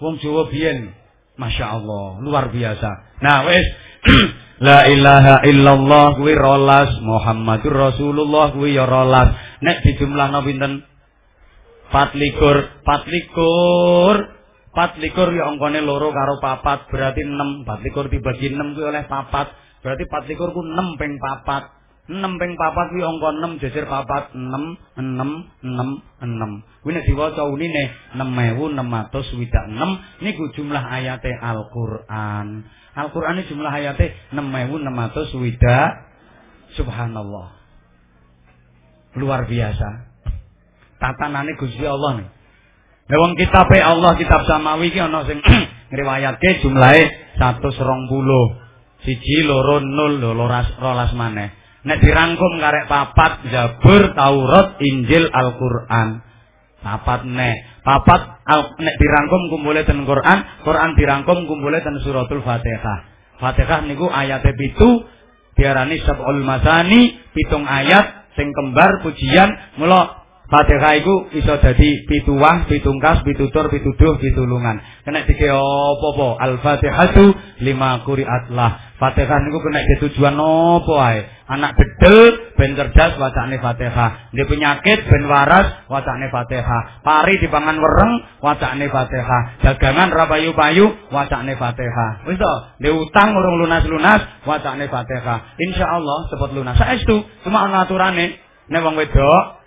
Wong Jawa biyen Masya Allah, luar biasa. Nah, wis La ilaha illallah kuwi rolas Muhammadur Rasulullah kuwi ya rolas. Nek dijumlahno pinten? 24, 24. 24 ya angkane loro karo papat berarti 6. 24 dibagi 6 kuwi oleh papat. Berarti 24 ku 6 ping 4. 6 ping 4 kuwi angka 6 jejer 4 6 6 6 6. Kuwi nek diwaca unine 6606 niku jumlah ayate Al-Qur'an. Al-Qur'an iki jumlah ayate 6600 wida Subhanallah. Luar biasa. Tatanane Gusti Allah nih. Lah wong kitabe Allah kitab samawi iki ana sing ngriwayatke jumlahe 120. Siji loro nol loras rolas maneh. Nek dirangkum karek papat Zabur Taurat Injil Al-Qur'an. Papat nek papat al, nek dirangkum kumpule ten Quran Quran dirangkum kumpule ten suratul Fatihah. Fatihah niku ayate pitu diarani sab'ul masani pitung ayat sing kembar pujian mula Fatihah iku iso dadi pituwah, pitungkas, pitutur, pituduh, pitulungan. Kena dike apa-apa? Al-Fatihatu lima quri'at lah. Fatihah niku kena tujuan apa ae? Anak bedel ben cerdas wacane Fatihah. Ndek penyakit ben waras wacane Fatihah. Pari dipangan wereng wacane Fatihah. Dagangan ra payu-payu wacane Fatihah. Wis ndek utang urung lunas-lunas wacane Fatihah. Insyaallah cepet lunas. Saestu cuma ana aturane nek wong wedok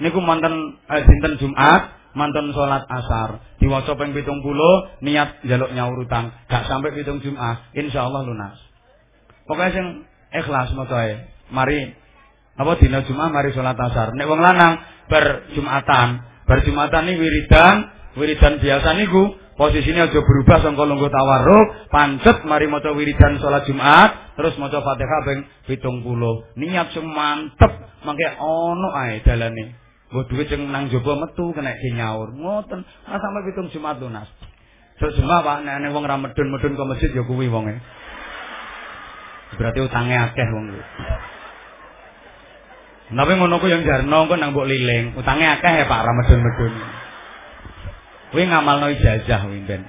niku manten eh, dinten Jumat mantan sholat asar. Diwaca ping pitung puluh niat jaluk nyaur utang gak sampai pitung Jumat insyaallah lunas. Pokoknya sing ikhlas mocoe mari apa dina Jumat mari salat asar. Nek wong lanang ber Jumatan. Ber Jumatan iki wiridan wiridan biasa niku posisinya aja berubah sangka lungguh tawarruk pancet mari maca wiridan salat Jumat terus maca Fatihah ping 70 niat sing mantep mangke ono ae dalane Mbok duit sing nang jaba metu kena nyaur ngoten ora sampai pitung Jumat lunas Terus Jumat Pak nek wong ra medun-medun ke masjid ya kuwi wonge Berarti utangnya akeh wong kuwi. Tapi ngono ku yang jarno kok nang mbok liling, utangnya akeh ya Pak Ramadhan-medun. Kuwi ngamalno ijazah kuwi ben.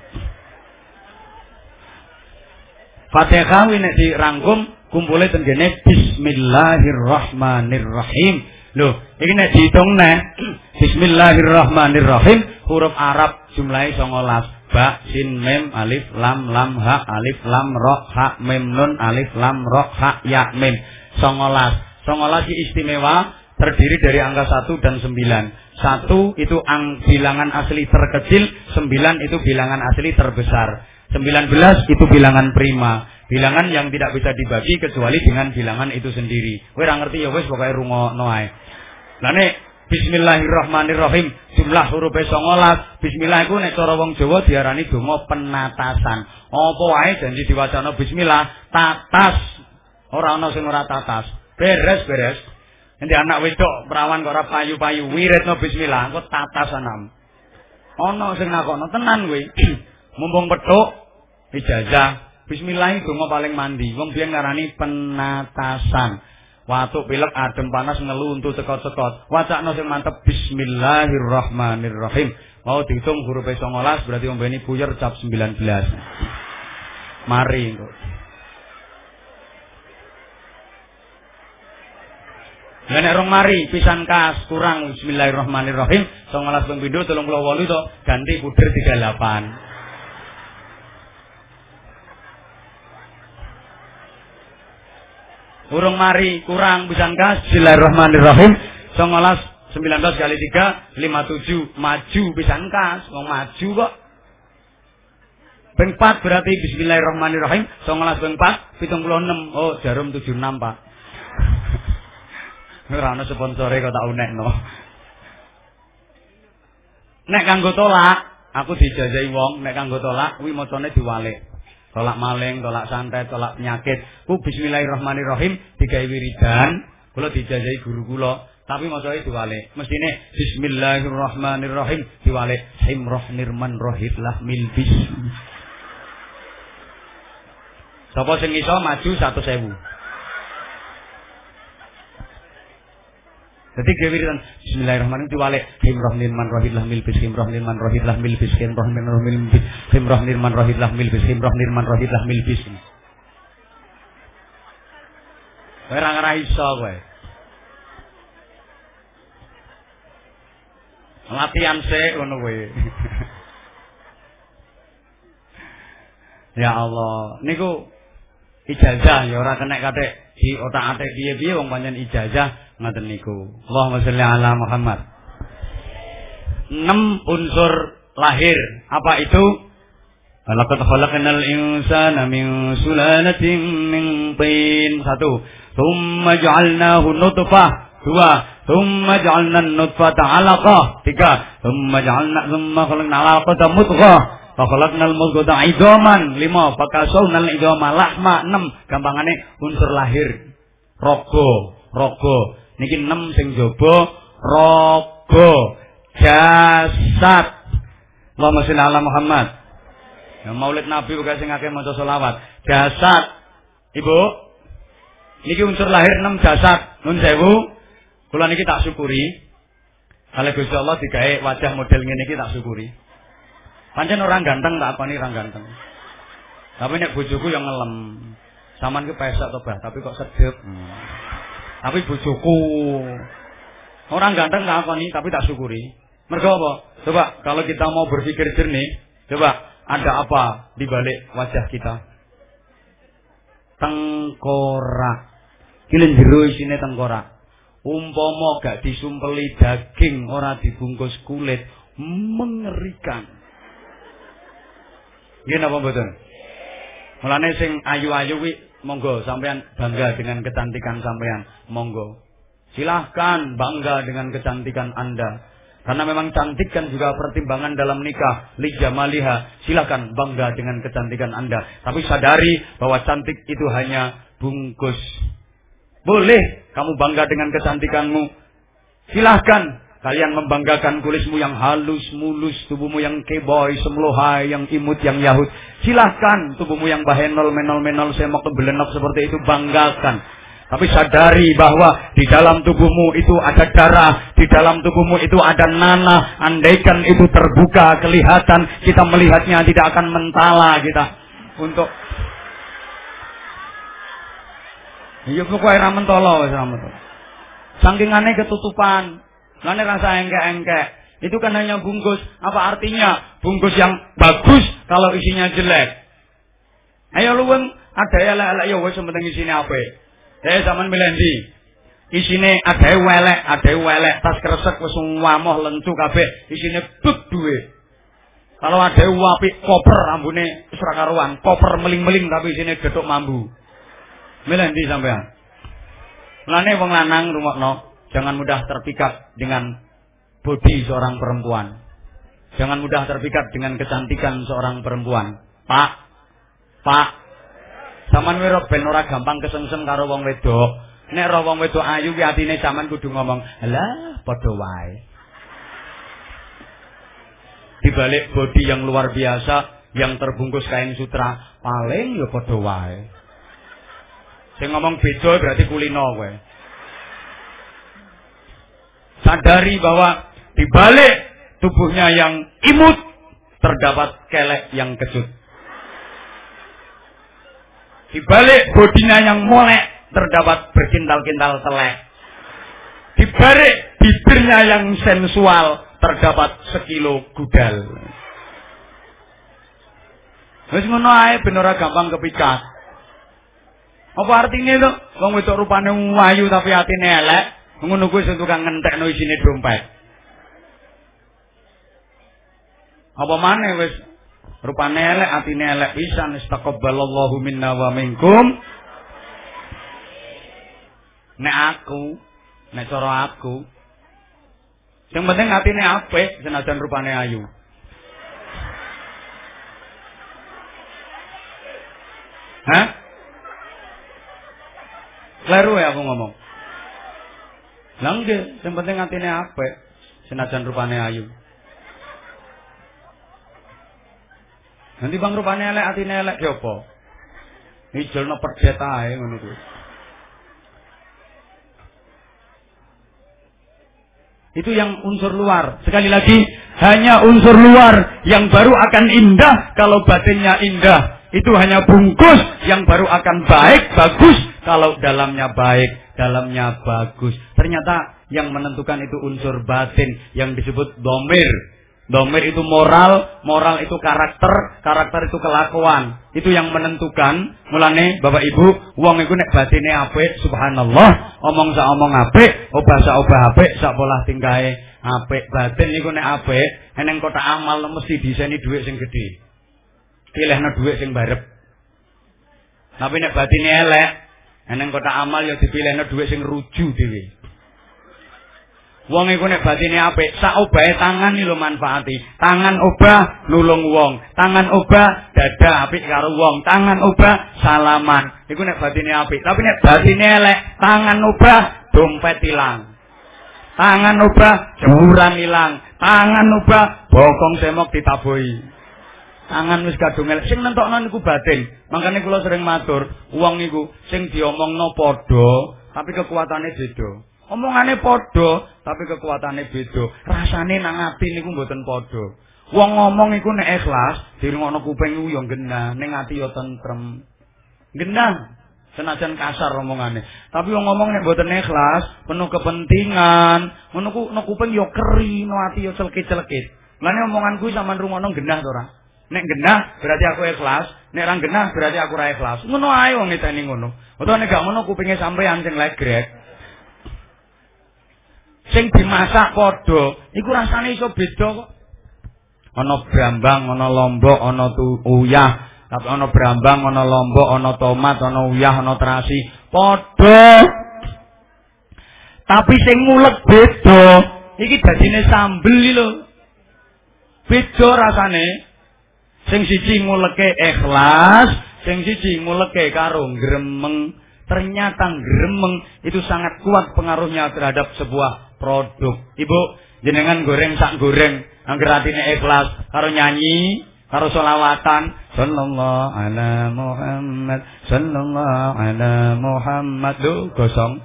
Fatihah kuwi nek dirangkum kumpule ten kene Bismillahirrahmanirrahim. Loh, iki nek diitung nek Bismillahirrahmanirrahim. Huruf Arab jumlahe 19 ba sin mem alif lam lam ha alif lam ro ha mem nun alif lam ro ha ya mem. Songolas. Songolas istimewa terdiri dari angka satu dan sembilan. Satu itu ang bilangan asli terkecil sembilan itu bilangan asli terbesar. Sembilan belas itu bilangan prima bilangan yang tidak bisa dibagi kecuali dengan bilangan itu sendiri kowe ngerti ya wis pokoke rungono ae lah nek Bismillahirrahmanirrahim. Jumlah huruf 19. Bismillah iku nek cara wong Jawa diarani donga penatasan. Apa wae janji diwacana bismillah, tatas. Ora ana sing ora tatas. Beres, beres. Nanti anak wedok perawan kok ora payu-payu wiridno bismillah, engko tatas anam. Ana sing nakono tenan kuwi. Mumpung petuk ijazah. Bismillah itu paling mandi. Wong biyen ngarani penatasan. Watuk pilek adem panas ngelu untuk cekot-cekot. Wacakno sing mantep Bismillahirrahmanirrahim. Mau dihitung huruf 19 berarti ombeni buyar cap 19. Mari engko. Nek rong mari pisan kas kurang Bismillahirrahmanirrahim 19 ping pindho 38 to ganti puder 38. Urung mari kurang bisangka Bismillahirrahmanirrahim. 19 19 kali 3 57 maju bisangka wong maju kok. Ping 4 berarti Bismillahirrahmanirrahim. 19 ping 4 76 oh jarum 76 Pak. Ora ana sponsore kok tak unekno. Nek kanggo tolak aku dijajahi wong. Nek kanggo tolak kuwi macane tolak maling, tolak santet, tolak penyakit. Ku bismillahirrahmanirrahim digawe wiridan, kula dijajahi guru kula, tapi macae diwale. Mestine bismillahirrahmanirrahim diwale himroh nirman rohit lah milbis. Sapa sing iso maju 100.000. Jadi Dewi Ridan Bismillahirrahmanirrahim diwale Himrohnim manrohid lah milbis Himrohnim manrohid lah milbis Himrohnim manrohid lah milbis Himrohnim manrohid lah milbis Himrohnim manrohid lah milbis ora rangka iso kowe. Latihan sih ngono gue Ya Allah, niku ijazah ya ora kena kate di otak-atik piye-piye wong pancen ijazah Ngaten niku. Allahumma sholli ala Muhammad. Enam unsur lahir. Apa itu? Laqad khalaqnal insana min sulalatin min tin. Satu. Thumma ja'alnahu nutfah. Dua. Thumma ja'alna nutfata 'alaqah. Tiga. Thumma ja'alna thumma khalaqna 'alaqata mudghah. Fakhalaqnal mudghata 'idhaman. Lima. Fakasawna al-'idhama lahma. Enam. Gampangane unsur lahir. Rogo, rogo. niki enam sing jaba raga jasad Allahumma sholli ala Muhammad ya maulid nabi uga sing akeh maca selawat jasad ibu niki unsur lahir enam jasad nun sewu kula niki tak syukuri kalau Gusti Allah digawe wajah model ngene iki tak syukuri pancen orang ganteng tak apani orang ganteng tapi nek bojoku yang ngelem Saman ki pesek to, Bah, tapi kok sedep. Hmm. tapi bojoku. Orang ganteng tak nih, tapi tak syukuri. Mergo apa? Coba kalau kita mau berpikir jernih, coba ada apa di balik wajah kita? Tengkorak. Kilin jero isine tengkorak. Umpama gak disumpeli daging, ora dibungkus kulit, mengerikan. Nggih napa mboten? Mulane sing ayu-ayu kuwi monggo sampean bangga dengan kecantikan sampean, monggo. Silahkan bangga dengan kecantikan Anda. Karena memang cantik kan juga pertimbangan dalam nikah. Lijamaliha. Silahkan bangga dengan kecantikan Anda. Tapi sadari bahwa cantik itu hanya bungkus. Boleh kamu bangga dengan kecantikanmu. Silahkan kalian membanggakan kulismu yang halus, mulus, tubuhmu yang keboy, semlohai, yang imut, yang yahud. Silahkan tubuhmu yang bahenol, menol, menol, semok, belenok seperti itu banggakan. Tapi sadari bahwa di dalam tubuhmu itu ada darah, di dalam tubuhmu itu ada nanah. Andaikan itu terbuka, kelihatan, kita melihatnya tidak akan mentala kita untuk Iya pokoknya ra mentolo wis ra mentolo. Saking aneh ketutupan. Lane rasa engke-engke. Itu kan hanya bungkus. Apa artinya? Bungkus yang bagus kalau isinya jelek. Ayo lu ada ya lek ya wis penting isine apik. Eh zaman milendi. Isine adae welek, adae welek, tas kresek wis wamoh lencu kabeh, isine buk duwe. Kalau ada wapi koper ambune ora karuan, koper meling-meling tapi isine gethuk mambu. Milendi sampean. Lane wong lanang rungokno, jangan mudah terpikat dengan bodi seorang perempuan. Jangan mudah terpikat dengan kecantikan seorang perempuan. Pak, Pak, Saman wiro ben ora gampang kesengsem karo wong wedok. Nek ro wong wedok ayu ki atine sampean kudu ngomong, "Lah, padha wae." Di balik bodi yang luar biasa yang terbungkus kain sutra, paling ya padha wae. Sing ngomong beda berarti kulino kowe. Sadari bahwa di balik tubuhnya yang imut terdapat kelek yang kecut. Di balik bodinya yang molek terdapat berkintal-kintal telek. Di balik bibirnya yang sensual terdapat sekilo gudal. Wis ngono ae ben ora gampang kepikat. Apa artinya itu? Wong wedok rupane wayu tapi atine elek, ngono kuwi sing tukang ngentekno isine dompet. Apa maneh wis Rupane elek, atine elek pisan. Istaqabbalallahu minna wa minkum. Nek aku, nek cara aku, yang penting atine apik senajan rupane ayu. Hah? Kleru ya aku ngomong. Lah nggih, sing penting atine apik senajan rupane ayu. Nanti bang rupanya elek hati elek ya apa? Nijolno perdet ae ngono kuwi. Itu yang unsur luar. Sekali lagi, hanya unsur luar yang baru akan indah kalau batinnya indah. Itu hanya bungkus yang baru akan baik, bagus kalau dalamnya baik, dalamnya bagus. Ternyata yang menentukan itu unsur batin yang disebut domir. Domir itu moral, moral itu karakter, karakter itu kelakuan. Itu yang menentukan. Mulane Bapak Ibu, wong iku nek batine apik, subhanallah, omong sak omong apik, obah sak obah apik, sak pola tingkahe apik. Batin niku nek apik, eneng kota amal mesti diseni dhuwit sing gedhe. Pilihna dhuwit sing barep. Tapi nek batine elek, eneng kota amal ya dipilihna dhuwit sing ruju dhewe. Wong iku nek batine apik, sak obahe tangan iki lho manfaati. Tangan obah nulung wong, tangan obah dada apik karo wong, tangan obah salaman. Iku nek batine apik. Tapi nek batine elek, tangan obah dompet ilang. Tangan obah jemuran ilang. Tangan obah bokong semok ditaboi. Tangan wis kadung elek. Sing nentokno niku batin. Makane kula sering matur, wong iku sing diomongno padha, tapi kekuatane beda. Omongane padha, tapi kekuatane beda. Rasane nang ati niku mboten padha. Wong ngomong iku nek ikhlas, dirungokno kuping iku ya genah, ning ati ya tentrem. Genah. Senajan kasar omongane. Tapi wong ngomong nek mboten ikhlas, penuh kepentingan, ngono ku nek kuping yo keri, no ati yo celkit-celkit. Lane omongan kuwi sampean rungono genah to ora? Nek genah berarti aku ikhlas, nek ra genah berarti aku ora ikhlas. Ngono ae wong ngiteni ngono. Utawa nek gak ngono kupinge sampean sing legrek. Sing dimasak padha, iku rasane iso beda kok. Ana brambang, ana lombok, ana uyah, tapi ana brambang, ana lombok, ana tomat, ana uyah, ana terasi, padha. Tapi sing ngulek beda. Iki dadine sambel lho. Beda rasane. Sing siji nguleke ikhlas, sing siji nguleke karo gremeng. Ternyata gremeng itu sangat kuat pengaruhnya terhadap sebuah produk. Ibu, jenengan goreng sak goreng, angger atine ikhlas karo nyanyi, karo selawatan sallallahu ala Muhammad sallallahu ala Muhammad lho gosong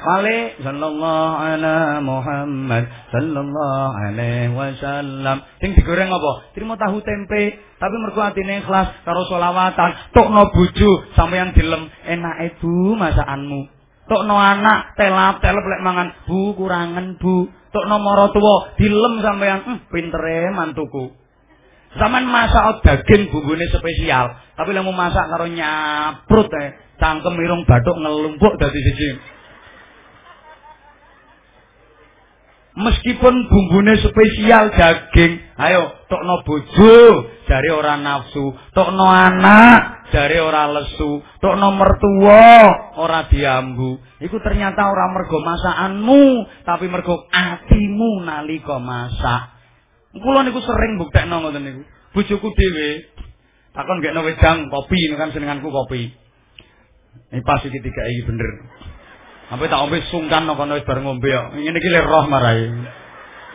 Kali sallallahu ala Muhammad sallallahu alaihi wasallam. Sing digoreng apa? Trimo tahu tempe, tapi mergo atine ikhlas karo selawatan, tokno bojo sampeyan dilem enake Bu masakanmu. Tokno anak telap telep lek mangan Bu kurangen Bu. Tokno mara tuwa dilem sampeyan, hm, pintere mantuku. Zaman masak daging bumbune spesial, tapi lek mau masak karo nyaprut eh, cangkem irung bathuk ngelumpuk dadi siji. Meskipun bumbune spesial daging, ayo tokno bojo, jare ora nafsu, tokno anak, jare ora lesu, tokno mertua, ora diambu. Iku ternyata ora mergo masakanmu, tapi mergo atimu nalika masak. Kula niku sering buktekno ngoten niku. Bojoku dhewe takon gekno wedang kopi kan senenganku kopi. Ini pas iki tiga iki bener. Sampai tak ombe sungkan no kono wis bar ngombe kok. Ngene iki le roh marai.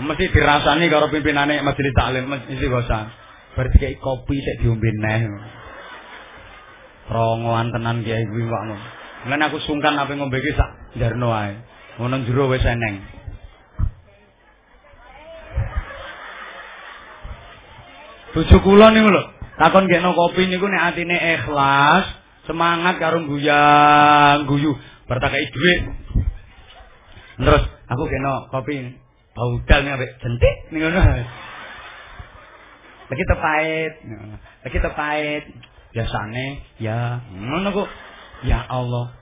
Mesti dirasani karo pimpinane majelis taklim mesti bosan. Bar dikai kopi sik diombe neh. Rongoan tenan kuwi kok ngono. Lan aku sungkan ape ngombe iki sak jarno ae. Ngono jero wis eneng. Bojo kula niku lho, takon gekno kopi niku nek atine ikhlas, semangat karo guyang guyu. Bertakai duit. Terus aku kena kopi baudal nih abek jentik nih ngono. Lagi terpait, lagi terpait. Biasane ya ngono kok. Ya Allah,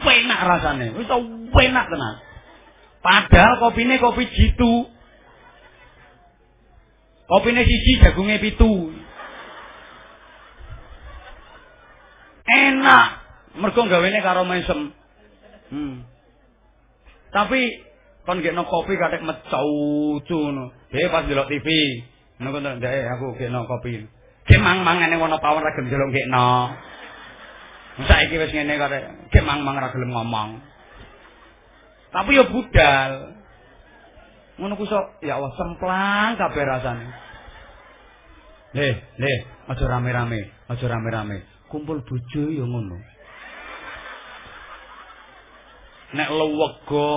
enak rasane. Wis enak tenan. Padahal kopine kopi jitu. Kopine siji jagunge pitu. Enak. Mergo gawene karo mesem. Hmm. Tapi kon gekno kopi katik mecucu ngono. Dhewe pas delok TV, ngono kok ndek aku gekno kopi. Ki mang-mangane wono pawon ra gelem delok gekno. Saiki wis ngene kare, ki mang-mang ra gelem ngomong. Tapi yo budal. Ngono ku sok ya Allah semplang kabeh rasane. Le, le, aja rame-rame, aja rame-rame. Kumpul bojo yo ngono. Nek lewega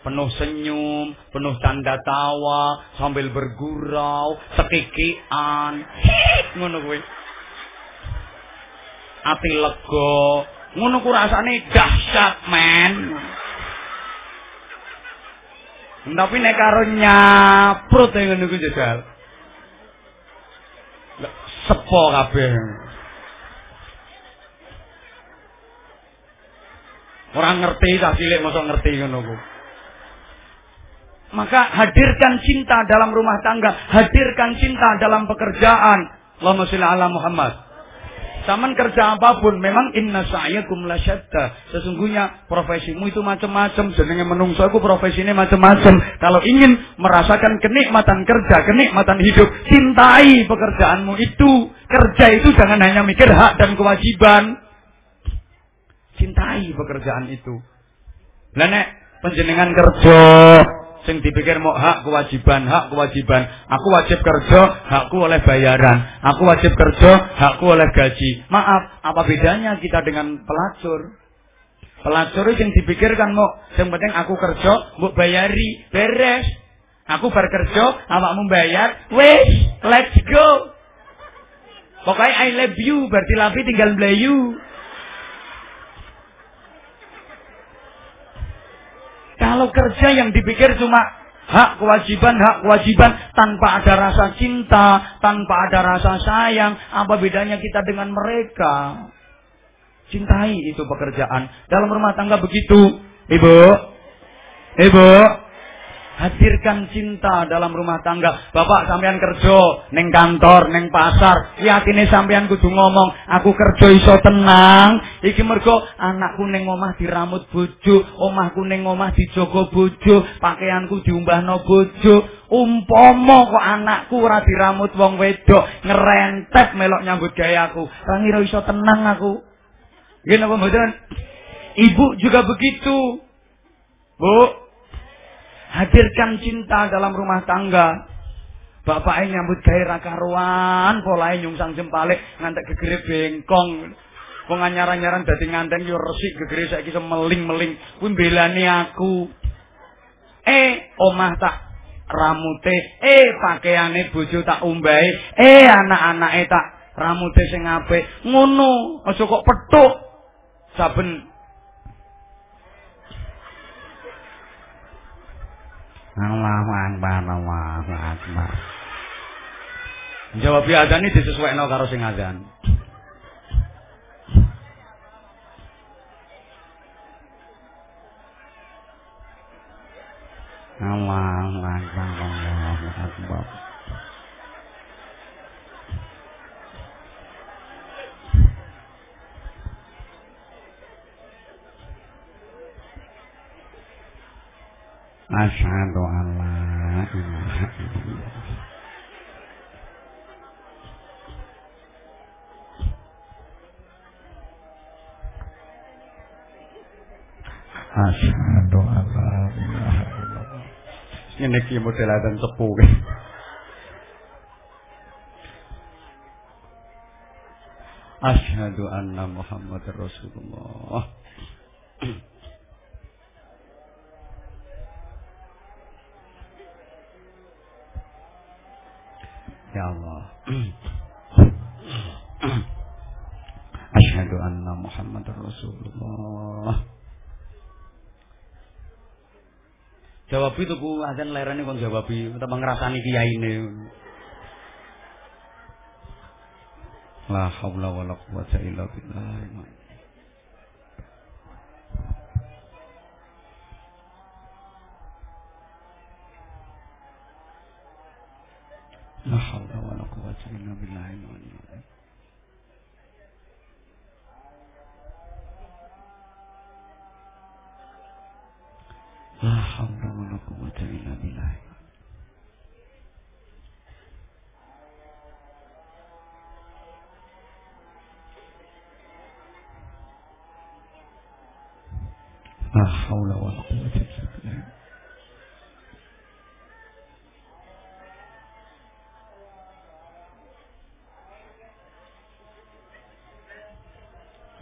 penuh senyum, penuh tanda tawa, sambil bergurau, sekikian, ngono kuwi. Ati lega, ngono ku rasane dahsyat, men. Tapi nek karo nyaprut ngono ku jajal. Sepo kabeh. Orang ngerti tak cilik masa ngerti ngono. Maka hadirkan cinta dalam rumah tangga, hadirkan cinta dalam pekerjaan. Allahumma sholli ala Muhammad. Saman kerja apa pun, memang inna sa'yakum lasyatta. Sesungguhnya profesimu itu macam-macam. Jenenge menungso aku profesinya macam-macam. Kalau ingin merasakan kenikmatan kerja, kenikmatan hidup, cintai pekerjaanmu itu. Kerja itu jangan hanya mikir hak dan kewajiban cintai pekerjaan itu. Lah nek panjenengan kerja sing dipikir mau hak kewajiban, hak kewajiban. Aku wajib kerja, hakku oleh bayaran. Aku wajib kerja, hakku oleh gaji. Maaf, apa bedanya kita dengan pelacur? Pelacur yang dipikirkan mau, yang penting aku kerja, mbok bayari, beres. Aku bar kerja, awakmu bayar, wes, let's go. Pokoknya I love you, berarti lapi tinggal belayu. Kalau kerja yang dipikir cuma hak kewajiban, hak kewajiban tanpa ada rasa cinta, tanpa ada rasa sayang, apa bedanya kita dengan mereka? Cintai itu pekerjaan. Dalam rumah tangga begitu, Ibu. Ibu, hadirkan cinta dalam rumah tangga. Bapak sampean kerja neng kantor, neng pasar, yatine sampean kudu ngomong, aku kerja iso tenang. Iki mergo anakku neng omah diramut bojo, omahku neng omah dijogo bojo, pakaianku diumbahno bojo. Umpama kok anakku ora diramut wong wedok, ngerentep melok nyambut gawe aku. Ra ngira iso tenang aku. Nggih napa? Ibu juga begitu. Bu, Hadirkan cinta dalam rumah tangga. Bapak ini nyambut gawe karuan, polahe nyungsang jempale ngantek gegere bengkong. Wong anyaran-nyaran dadi nganten yo resik gegere saiki meling-meling. Kuwi mbelani aku. Eh, omah tak ramute, eh pakaiane bojo tak umbahe, eh anak-anake tak ramute sing apik. Ngono, aja kok petuk. Saben Allahu Akbar, Allahu Akbar. Jawab azan ini disesuaikan karo sing azan. Allahu Akbar, Allahu Akbar. Asyhadu an la ilaha illallah. Asyhadu an la ilaha illallah. Ini ki model adzan sepuh. Asyhadu anna Muhammad Rasulullah. Ya Allah. Asyhadu anna Muhammadar Rasulullah. Jawab itu ku azan lerane kon jawab iki utawa ngrasani kiyaine. La haula wala quwwata illa billah. لا حول ولا قوة إلا بالله العلي العظيم.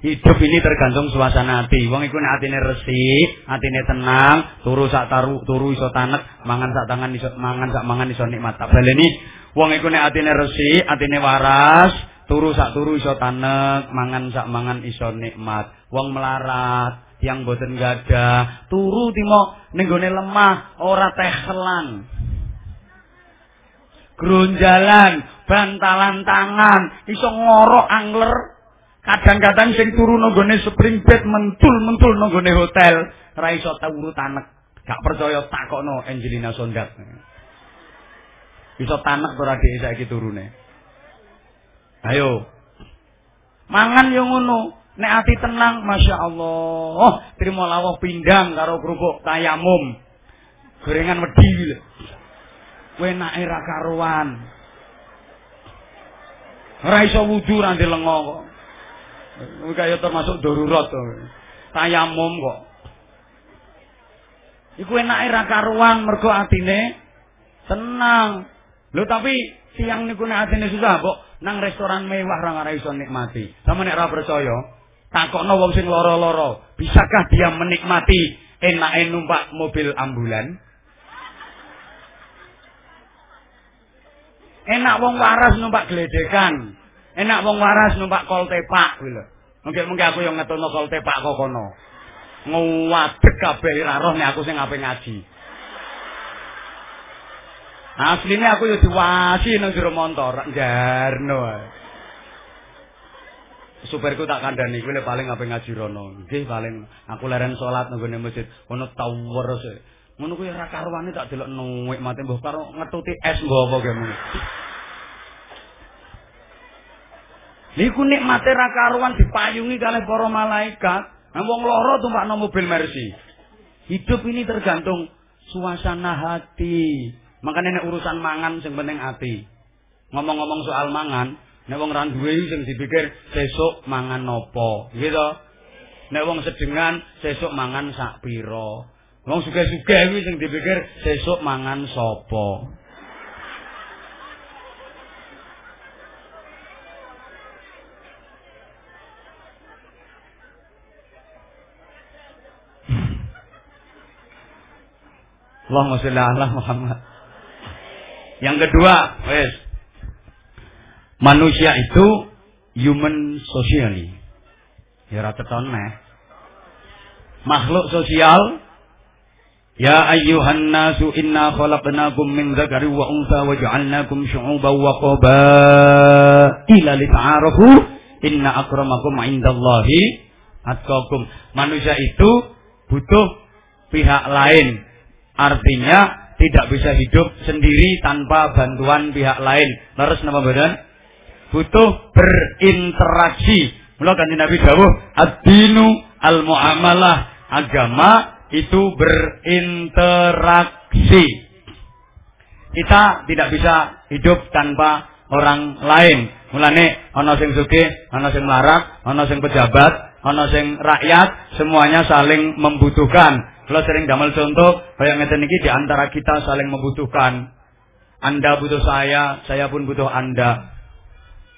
Hidup ini tergantung suasana hati. Wong iku nek atine resik, atine tenang, turu sak taru, turu iso tanek, mangan sak tangan iso mangan sak mangan iso nikmat. Tak baleni wong iku nek atine resik, atine waras, turu sak turu iso tanek, mangan sak mangan iso nikmat. Wong melarat, yang boten gada, turu timo ning lemah, ora tehelan. Grunjalan, bantalan tangan, iso ngorok angler, Kadang-kadang sing turu nanggone spring bed mentul-mentul nanggone hotel, ra iso turu tanek. Gak percaya takokno Angelina Sondak. Iso tanek ora dhek saiki turune. Ayo. Mangan yo ngono. Nek ati tenang, Masya Allah. Oh, terima lawuh pindang karo kerupuk tayamum. Gorengan wedi lho. Kowe enake ra karuan. Ora iso wudu ra lengo kok. Kaya termasuk darurat to. Tayamum kok. Iku enake ra karuan mergo atine tenang. Lho tapi tiang niku nek atine susah kok nang restoran mewah ra ora iso nikmati. Sama nek ora percaya, takokno wong sing lara-lara, bisakah dia menikmati enake numpak mobil ambulan? Enak wong waras numpak geledekan. Enak wong waras numpak kol tepak kuwi lho. Mungkin-mungkin aku yang ngetono kol tepak kok kono. Nguwadeg kabeh ora roh nek aku sing ape ngaji. Asline aku yo diwasi nang jero montor, jarno. Superku tak kandhani kuwi paling ape ngaji rono. Nggih paling aku leren salat nang ngene masjid, ono tower sik. Ngono kuwi ora karuane tak delok nuwik mate mbah karo ngetuti es mbah apa ge. Niku nikmate ra karuan dipayungi kalih para malaikat. Nah wong loro tumpakno mobil Mercy. Hidup ini tergantung suasana hati. Makanya nek urusan mangan sing penting hati. Ngomong-ngomong soal mangan, nek wong ra duwe sing dipikir sesuk mangan nopo, gitu. Nek wong sedengan sesuk mangan sak pira. Wong sugih-sugih kuwi sing dipikir sesuk mangan sapa. Allahumma sholli ala Muhammad. Yang kedua, wes. Manusia itu human socially. Ya rata Makhluk sosial Ya ayyuhan nasu inna khalaqnakum min dzakari wa untha wa ja'alnakum syu'uban wa qabaila lita'arafu inna akramakum 'indallahi atqakum. Manusia itu butuh pihak lain. Artinya tidak bisa hidup sendiri tanpa bantuan pihak lain. Terus nama badan? Butuh berinteraksi. Mula kan Nabi dawuh, ad-dinu al-muamalah. Agama itu berinteraksi. Kita tidak bisa hidup tanpa orang lain. Mulane ana sing sugih, ana sing melarat, ana sing pejabat, ana sing rakyat, semuanya saling membutuhkan. Kalau sering damel contoh, kayak ngeten iki di antara kita saling membutuhkan. Anda butuh saya, saya pun butuh Anda.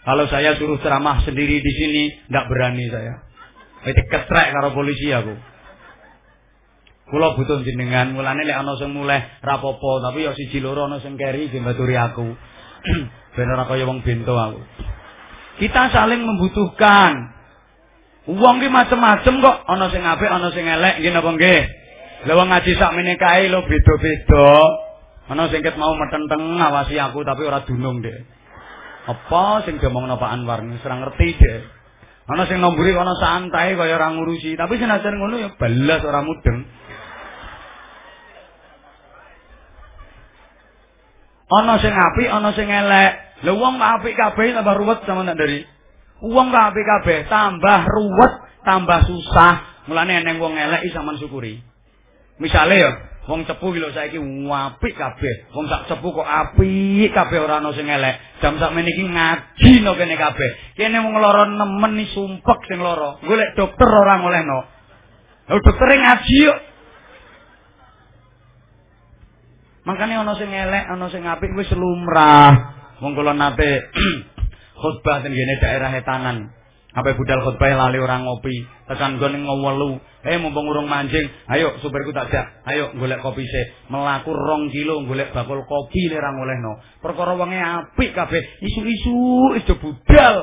Kalau saya suruh ceramah sendiri di sini, tidak berani saya. Itu ketrek karo polisi aku. Kula butuh jenengan, mulane lek ana sing mulih rapopo, tapi ya siji loro ana sing keri jembaturi aku. ben ora kaya wong aku. Kita saling membutuhkan. Wong ki macem-macem kok, ana sing apik, ana sing elek, nggih napa nggih? Lah wong ngaji sak meneh kae lho beda-beda. Ana sing ket mau metenteng ngawasi aku tapi ora dunung, Dek. Apa sing diomongno Pak Anwar wis ora ngerti, Dek. Ana sing nomburi kono santai kaya ora ngurusi, tapi senajan ngono ya balas ora mudeng. Ana sing apik, ana sing elek. Lha wong apik kabeh tambah ruwet sama ndak dari. Wong apik kabeh tambah ruwet, tambah susah. Mulane eneng wong elek iki sampean syukuri. Misale ya, wong cepu iki lho saiki apik kabeh. Wong sak cepu kok apik kabeh ora ana sing elek. Jam sak meniki ngaji no kene kabeh. Kene wong lara nemen ni sumpek sing lara. Golek dokter ora ngolehno. Lha doktere ngaji yuk. Makanya ana sing elek, ana sing apik wis lumrah. Wong kula nate khutbah teng daerah etanan. Apa budal khutbah lali orang ngopi, tekan gone ngowelu. Eh mumpung urung mancing, ayo supirku tak jak. Ayo golek kopi sik. Melaku rong kilo golek bakul kopi le ra ngolehno. Perkara wonge apik kabeh. Isu-isu wis budal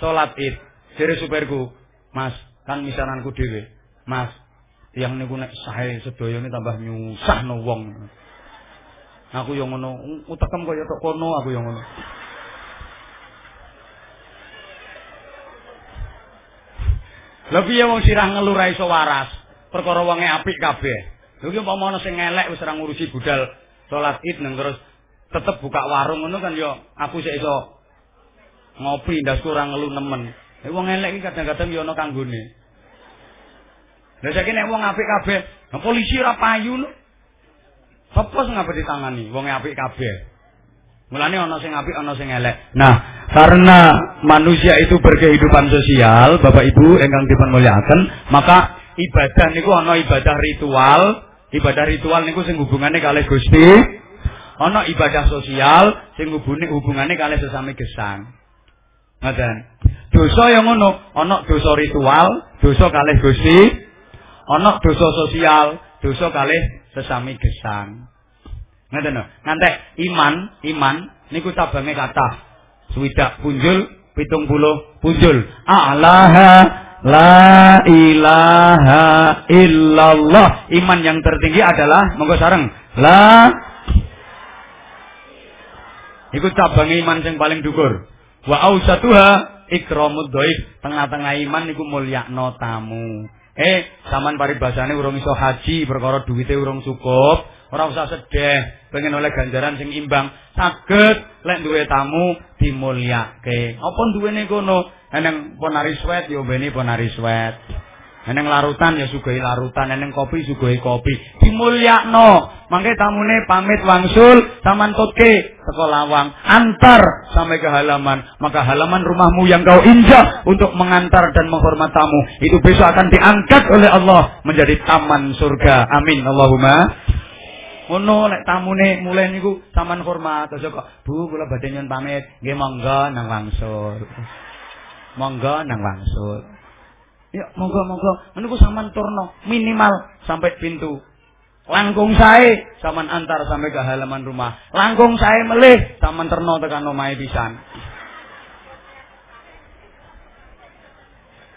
salat Id. Jere supirku, "Mas, kan misananku dhewe. Mas, yang niku nek sae sedaya tambah nyusahno wong." Aku yang ngono, utekem kaya tok kono aku yang ngono. Lebih ya wong sirah ngeluh ra iso waras. Perkara wonge apik kabeh. Lha iki umpama ana sing elek wis ora ngurusi budal salat Id nang terus tetep buka warung ngono kan yo aku sik iso ngopi ndasku ora ngeluh nemen. Nek wong elek iki kadang-kadang yo ana kanggone. Lah saiki nek wong apik kabeh, polisi ora payu lho. Apa sing ngapa ditangani? Wong apik kabeh. Mulane ana sing apik, ana sing elek. Nah, karena manusia itu berkehidupan sosial, Bapak Ibu ingkang dipun mulyakaken, maka ibadah niku ana ibadah ritual. Ibadah ritual niku sing hubungane kalih Gusti ana ibadah sosial sing hubunge hubungane kalih sesami gesang. Ngoten. Dosa yang ngono, ana dosa ritual, dosa kalih Gusti, ana dosa sosial, dosa kalih sesami gesang. Ngoten lho. Ngantek iman, iman niku cabange kathah. Swidak punjul, pitung puluh punjul. A'laha la ilaha illallah. Iman yang tertinggi adalah monggo sareng. La Iku cabang iman yang paling dukur. Wa ausatuha ikramud dhaif. Tengah-tengah iman niku mulyakno tamu. Eh, zaman paribasane urung iso haji perkara duwite urung cukup, ora usah sedih, pengen oleh ganjaran sing imbang. Saged lek duwe tamu dimulyake. Apa duwene kono? Eneng ponari swet yo beni ponari swet. Eneng larutan ya sugoi larutan, eneng kopi sugoi kopi. Dimulyakno. Mangke tamune pamit wangsul saman tutke teko lawang, antar sampai ke halaman. Maka halaman rumahmu yang kau injak untuk mengantar dan menghormat tamu itu besok akan diangkat oleh Allah menjadi taman surga. Amin. Allahumma Ngono lek tamune mulai niku saman hormat terus kok Bu kula badhe nyuwun pamit nggih monggo nang wangsul. Monggo nang wangsul. Ya, monggo-monggo menunggu sampean turno minimal sampai pintu. Langkung sae sampean antar sampai ke halaman rumah. Langkung sae melih sampean terno tekan omahe pisan.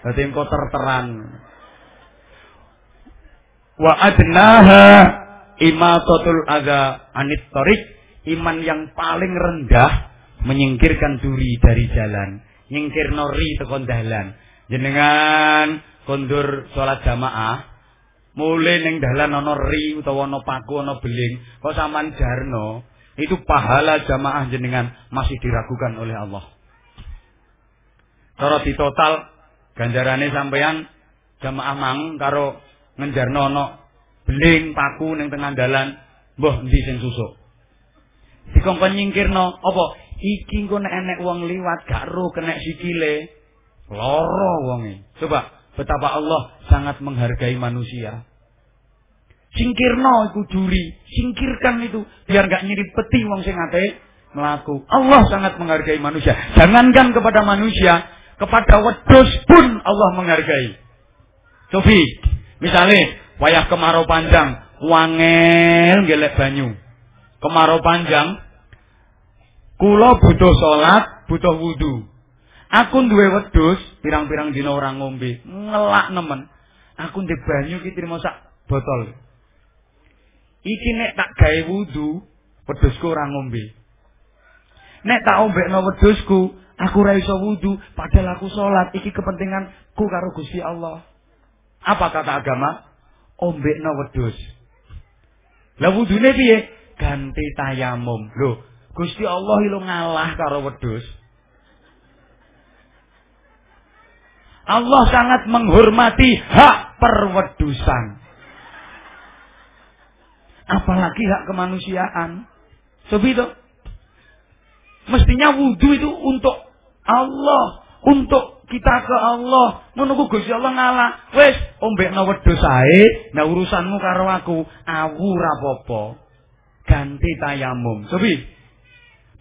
Dadi engko terteran. Wa adnaha imatatul adza anit tariq, iman yang paling rendah menyingkirkan duri dari jalan, nyingkir nori tekon dalan. Jenengan kondur sholat jamaah mulai neng dalan ana ri utawa ana paku ana beling. Kok jarno? Itu pahala jamaah jenengan masih diragukan oleh Allah. Kalau di total ganjarane sampean jamaah mang karo ngenjarno ana beling paku neng tengah dalan mbah endi sing susuk dikongkon nyingkirno apa iki engko nek enek wong liwat gak ro kena sikile Loro wonge. Coba betapa Allah sangat menghargai manusia. Singkirno iku juri, singkirkan itu biar gak nyiripeti wong sing ate melaku. Allah sangat menghargai manusia. Jangankan kepada manusia, kepada wedus pun Allah menghargai. Cobi, misalnya wayah kemarau panjang, wangel gelek banyu. Kemarau panjang, kulo butuh sholat, butuh wudhu. Aku duwe wedhus, pirang-pirang dina ora ngombe, ngelak nemen. Aku ndek banyu iki trimo sak botol. Iki nek tak gawe wudu, wedhusku ora ngombe. Nek tak ombekno wedhusku, aku ora iso wudu, padahal aku salat. Iki kepentinganku karo Gusti Allah. Apa kata agama? Ombekno wedhus. Lah wudune piye? Ganti tayamum. Lho, Gusti Allah lu ngalah karo wedhus. Allah sangat menghormati hak perwedusan. Apalagi hak kemanusiaan. Sobi itu. Mestinya wudhu itu untuk Allah. Untuk kita ke Allah. Menunggu Gusti Allah ngalah. Wes, ombekno wedhus ae, nah urusanmu karo aku, awu rapopo. Ganti tayamum. Sobi.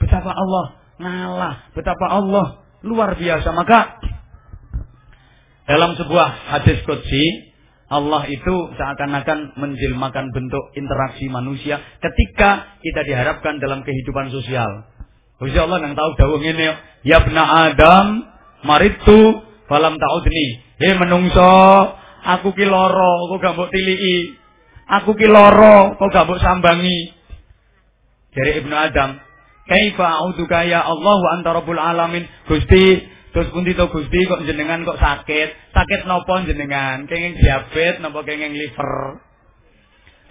Betapa Allah ngalah, betapa Allah luar biasa. Maka dalam sebuah hadis qudsi, Allah itu seakan-akan menjelmakan bentuk interaksi manusia ketika kita diharapkan dalam kehidupan sosial. Gusti Allah yang tahu dawuh ngene, ya bna Adam, maritu falam ta'udni. He menungso, aku ki lara, kok gak mbok tiliki. Aku ki kok gak mbok sambangi. Dari Ibnu Adam, kaifa a'udzuka ya Allah wa anta rabbul alamin. Gusti, Terus pundi to Gusti kok jenengan kok sakit? Sakit nopo jenengan? Kenging diabetes napa kenging liver?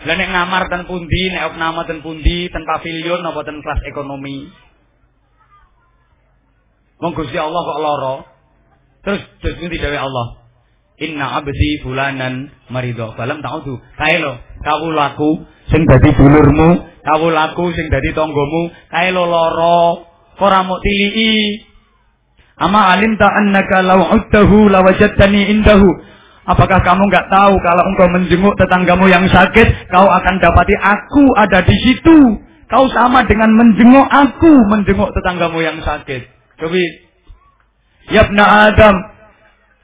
Lah nek ngamar ten pundi, nek nama ten pundi, ten pavilion napa ten kelas ekonomi? Wong Gusti Allah kok lara. Terus terus pundi dhewe Allah? Inna abdi fulanan marido. Balam ta'udu. Kae lho, kawulaku sing dadi dulurmu, kawulaku sing dadi tanggamu, kae lho lara. Kok ora mok tiliki? Ama alimta annaka law uttahu lawajadtani indahu. Apakah kamu nggak tahu kalau engkau menjenguk tetanggamu yang sakit, kau akan dapati aku ada di situ. Kau sama dengan menjenguk aku, menjenguk tetanggamu yang sakit. Coba. Yabna Adam,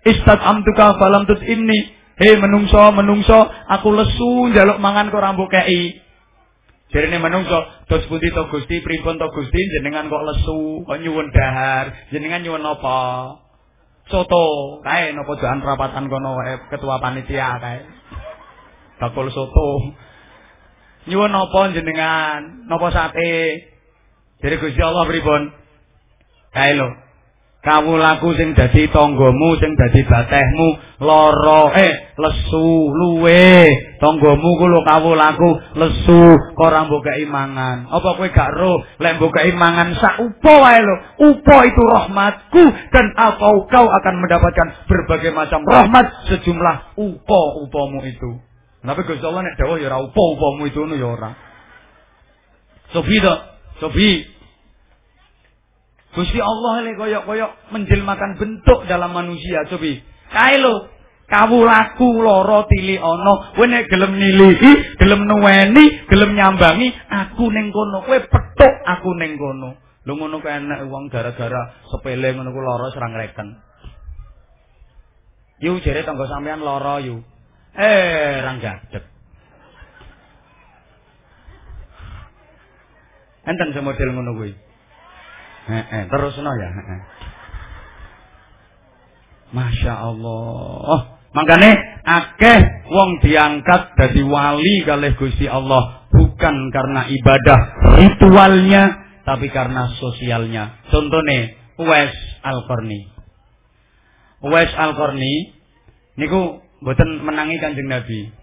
istat amtuka falam tut ini. Hei menungso, menungso, aku lesu jaluk mangan kok rambut kei. Jadi ini menungso, dos putih to gusti, pripun to gusti, jenengan kok lesu, kok nyuwun dahar, jenengan nyuwun apa? Soto, kae nopo jangan rapatan kono eh, ketua panitia kae. Bakul soto. Nyuwun napa jenengan? Napa sate? Jadi Gusti Allah pripun? Kae lho. kawulaku sing dadi tanggamu sing dadi batehmu lara. Eh lesu luwe. Tanggamu ku lho kawulaku lesu. Kok ora mbokeki mangan? Apa kowe gak roh? Lek mbokeki mangan sak upo wae lho. Upo itu rahmatku dan kau kau akan mendapatkan berbagai macam rahmat sejumlah upo-upomu itu. Tapi Gusti Allah nek dawuh ya ora upo-upomu itu ngono ya ora. Sofi to? Sofi Gusti Allah ini koyok-koyok menjelmakan bentuk dalam manusia. Cobi, kae lo, laku loro tili ono, kowe nek gelem nilihi, gelem nuweni, gelem nyambangi, aku ning kono, kowe petuk aku ning kono. Lho ngono kok enak wong gara-gara sepele ngono ku lara serang reken. Yu jere tangga sampean lara yu. Eh, rang gadeg. Enten semodel ngono kuwi. Heeh, terusno ya. Masya Allah. Makanya akeh wong diangkat dari wali kalih Gusti Allah bukan karena ibadah ritualnya tapi karena sosialnya. Contohnya Uwais Al-Qarni. Uwais Al-Qarni niku mboten menangi Kanjeng Nabi.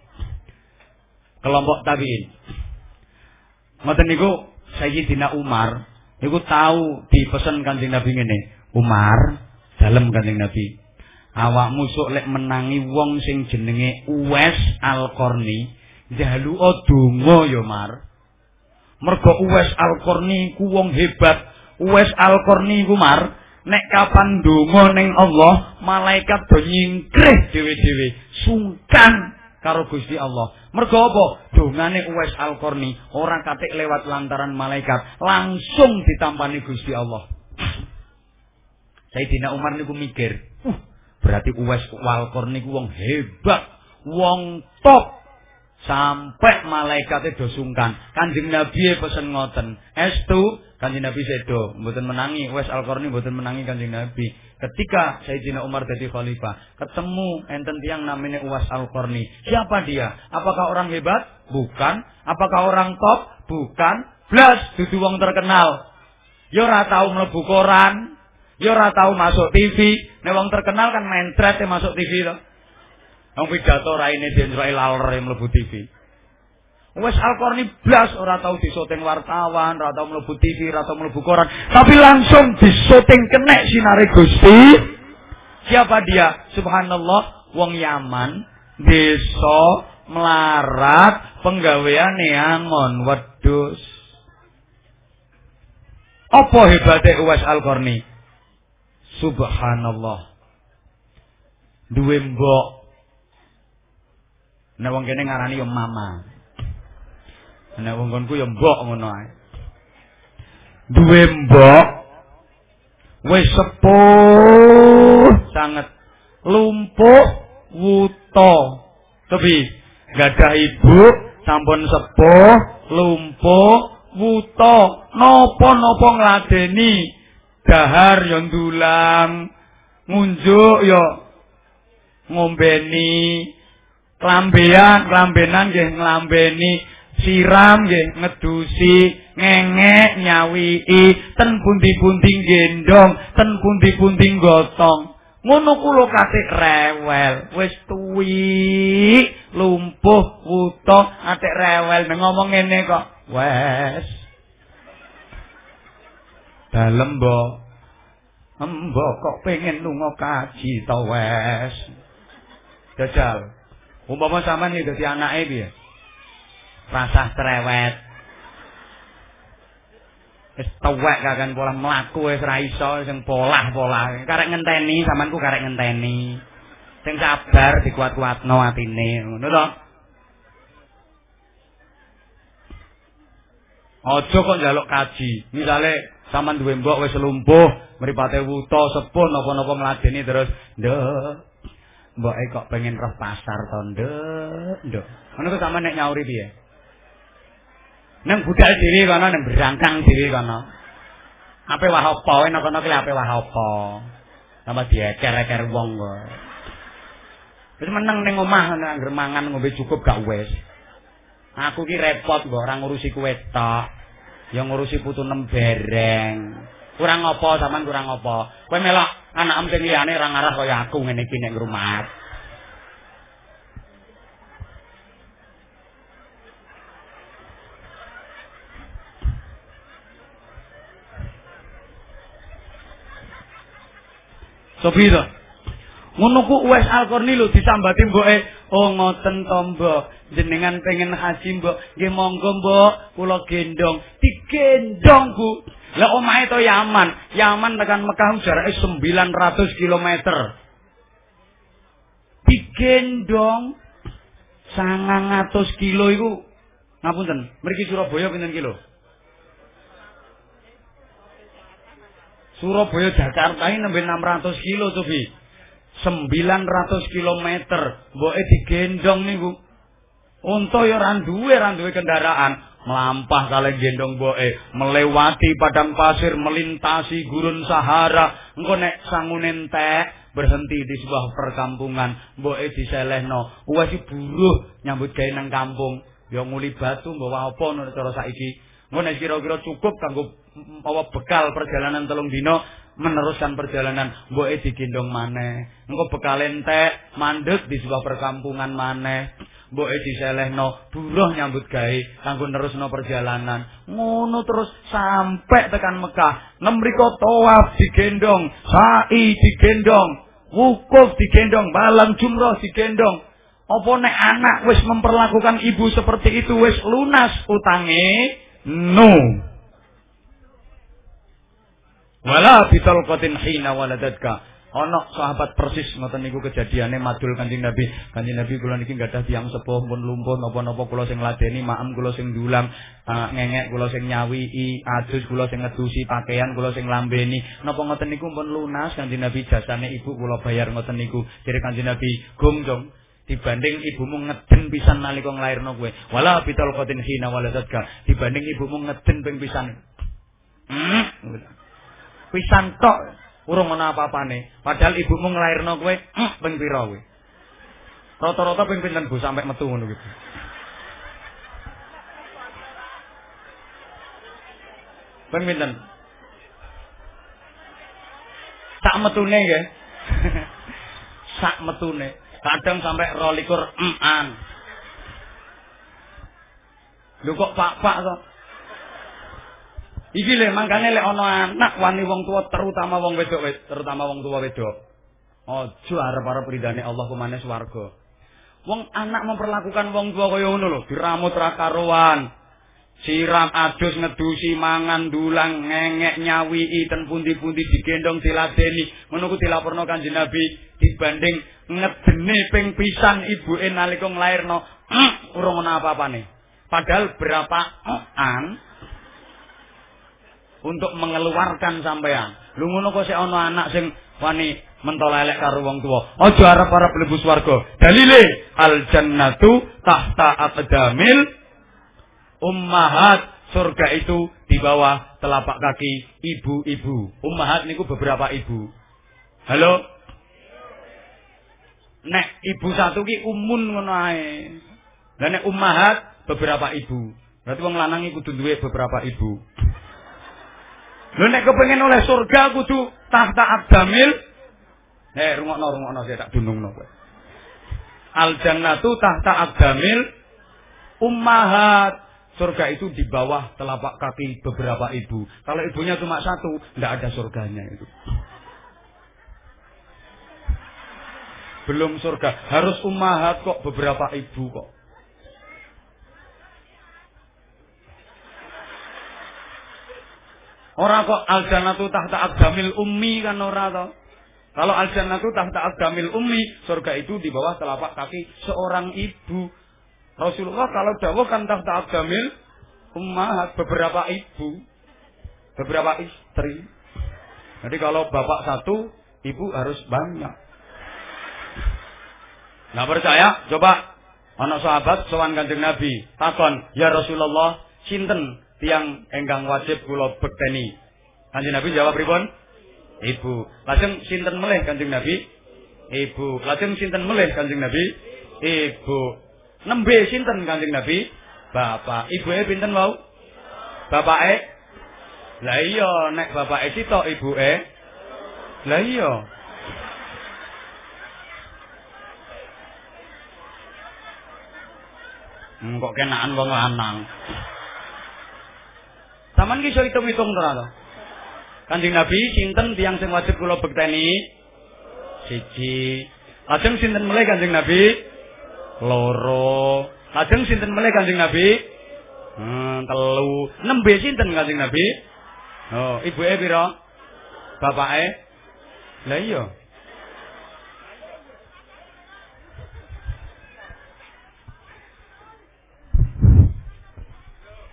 Kelompok tabi'in. Ngoten niku Sayyidina Umar Iku tahu dipesan Kanjeng Nabi ngene, Umar, dalem Kanjeng Nabi. Awak musuk lek menangi wong sing jenenge Uwais Al-Qarni, jaluka donga ya, Mar. Mergo Uwais Al-Qarni ku wong hebat. Uwais Al-Qarni ku Mar, nek kapan donga ning Allah, malaikat do nyingkrih dhewe-dhewe, sungkan karo Gusti Allah. Mergo apa? Dongane Uwais Al-Qarni ora katik lewat lantaran malaikat, langsung ditampani Gusti Allah. Sayyidina Umar niku mikir, uh, berarti Uwais Al-Qarni ku wong hebat, wong top. Sampai malaikatnya do sungkan. Kanjeng Nabi pesen ngoten. Estu Kanjeng Nabi sedo, mboten menangi Uwais Al-Qarni mboten menangi Kanjeng Nabi. Ketika Sayyidina Umar jadi khalifah, ketemu enten tiang namanya Uwas Al-Qarni. Siapa dia? Apakah orang hebat? Bukan. Apakah orang top? Bukan. Blas dudu wong terkenal. Ya ora tau mlebu koran, ya ora tau masuk TV. Nek wong terkenal kan main thread masuk TV to. Wong pidato raine Israel laler mlebu TV. Wes Al-Qarni blas ora tau disoting wartawan, ora tau mlebu TV, ora tau mlebu koran, tapi langsung disoting kenek sinare Gusti. Siapa dia? Subhanallah, wong Yaman, desa melarat, penggaweane angon wedhus. Apa hebate Uwais Al-Qarni? Subhanallah. Duwe mbok. Nek wong kene ngarani yo mama. Nek wong konku ya mbok ngono ae. Duwe mbok wis sepuh sanget lumpuh wuto. Tapi gadah ibu sampun sepuh lumpuh wuto napa-napa ngladeni dahar yo ndulang ngunjuk yo ngombeni klambean klambenan nggih nglambeni siram nggih ngedusi ngengek nyawii ten pundi-pundi gendong ten pundi-pundi gotong ngono kulo katik rewel. Wis tuwi lumpuh wuto atik rewel. Ngomong ngene kok wes. Dalem mbok. Mbok kok pengen lunga kaji to wes? Jajal. Umpama sampean iki dadi anake piye rasah cerewet. Wis tuwek kakan pola mlaku wis ra iso sing polah-polah. Karek ngenteni sampeanku karek ngenteni. Sing sabar dikuat-kuatno atine, ngono to. Aja kok njaluk kaji. Misale sampean duwe mbok wis lumpuh, mripate wuta, sepuh napa-napa ngladeni terus, "Nduk, mboke kok pengen roh pasar to, Nduk." Nduk. Ngono kok sampean nek nyauri piye? Nang budal dhewe kono nang berangkang dhewe kono. Ape wah apa? Enak kono ki ape wah apa? Sama dieker-eker wong kok. Wis meneng ning omah nang mangan ngombe cukup gak wis. Aku ki repot mbok ora ngurusi kuwe tok. Ya ngurusi putu nem bereng. Kurang apa sampean kurang apa? Kowe melok anak sing liyane ora ngarah kaya aku ngene iki ning rumah. Sopi to. Ngono ku Uwais Al-Qarni lho disambati mboke, "Oh ngoten to, Mbok. Jenengan pengen haji, Mbok. Nggih monggo, Mbok. Kula gendong." Digendong, Bu. Lah omahe to Yaman. Yaman tekan Mekah jarake 900 km. Digendong 900 kilo iku ngapunten, mriki Surabaya pinten kilo? Surabaya Jakarta ini nembe 600 kilo tuh bi 900 kilometer. Mboke digendong niku Unta ya ora duwe ora duwe kendaraan. Melampah kali gendong boe melewati padang pasir melintasi gurun Sahara. Engko nek sangune entek berhenti di sebuah perkampungan. Boe diselehno. Wis buruh nyambut gawe nang kampung. Ya nguli batu bawa apa ngono cara saiki. Engko nek kira-kira cukup kanggo apa bekal perjalanan telung dino meneruskan perjalanan? Mboke digendong maneh. Engko bekal entek mandek di sebuah perkampungan maneh. Mboke diselehno buruh nyambut gawe kanggo nerusno perjalanan. Ngono terus sampai tekan Mekah. Nemriko tawaf digendong sa'i digendong wukuf digendong malam jumroh digendong apa nek anak wis memperlakukan ibu seperti itu wis lunas utange? No Wala bitalqatin hina waladatka. Ana sahabat persis ngoten niku kejadiane madul Kanjeng Nabi. Kanjeng Nabi kula niki gadah tiyang sepuh pun lumpuh napa-napa kula sing ladeni, maem kula sing dulang, uh, ngengek kula sing adus kula sing ngedusi pakaian kula sing lambeni. Napa ngoten niku pun lunas Kanjeng Nabi jasane ibu kula bayar ngoten niku. Jadi Kanjeng Nabi, "Gum, Jong, dibanding ibumu ngeden pisan nalika nglairno kowe. Wala bital qatin hina waladatka. Dibanding ibumu ngeden ping pisan. Hmm pisan tok urung ana apa-apane. Padahal ibumu nglairno kowe mm, ping pira kowe? Rata-rata ping pinten Bu sampe metu ngono gitu. Ping pinten? Sak metune nggih. Sak metune. Kadang sampai 22 eman. Lho kok pak-pak kok? Iki lho mangkane lek ana anak wani wong tua terutama wong wedok terutama wong tua wedok. Aja arep-arep ridane Allah kemane swarga. Wong anak memperlakukan wong tua kaya ngono lho, diramut ra karuan. Siram adus ngedusi mangan dulang ngengek nyawi ten pundi-pundi digendong diladeni ku dilaporno Kanjeng Nabi dibanding ngedene ping pisan ibuke nalika nglairno urung ana apa-apane. Padahal berapa an untuk mengeluarkan sampean. Lu ngono kok sik ana anak sing wani mentol elek karo wong tuwa. Aja arep-arep mlebu swarga. Dalile al jannatu tahta aqdamil ummahat. Surga itu di bawah telapak kaki ibu-ibu. Ummahat niku beberapa ibu. Halo? Nek ibu satu ki umun ngono ae. Lah nek ummahat beberapa ibu. Berarti wong lanang iku kudu beberapa ibu. Lho nek kepengin oleh surga kudu tahta abdamil. Eh rungokno rungokno saya tak dunungno kowe. Al jannatu tahta abdamil ummahat. Surga itu di bawah telapak kaki beberapa ibu. Kalau ibunya cuma satu, tidak ada surganya itu. Belum surga, harus ummahat kok beberapa ibu kok. Ora kok al jannatu tahta aqdamil ummi kan ora to. Kalau al jannatu tahta aqdamil ummi, surga itu di bawah telapak kaki seorang ibu. Rasulullah kalau dawuh kan tahta aqdamil ummahat, beberapa ibu, beberapa istri. Jadi kalau bapak satu, ibu harus banyak. Nggak percaya? Coba anak sahabat sowan Kanjeng Nabi, takon, "Ya Rasulullah, sinten tiang enggang wajib kula bekteni?" Kanjeng Nabi jawab pripun? Ibu. Lajeng sinten melih Kanjeng Nabi? Ibu. Lajeng sinten melih Kanjeng Nabi? Ibu. Nembe sinten Kanjeng Nabi? Bapak. Ibuke pinten wau? Bapake? Lah iya, nek bapake sitok ibuke. Lah iya. Hmm, kok kenaan wong lanang. Taman ki iso hitung-hitung to Kanjeng Nabi sinten tiyang sing wajib kula bekteni? Siji. Lajeng sinten melih Kanjeng Nabi? Loro. Lajeng sinten melih Kanjeng Nabi? Hmm, telu. Nembe sinten Kanjeng Nabi? Oh, ibuke pira? Bapake? Lah iya.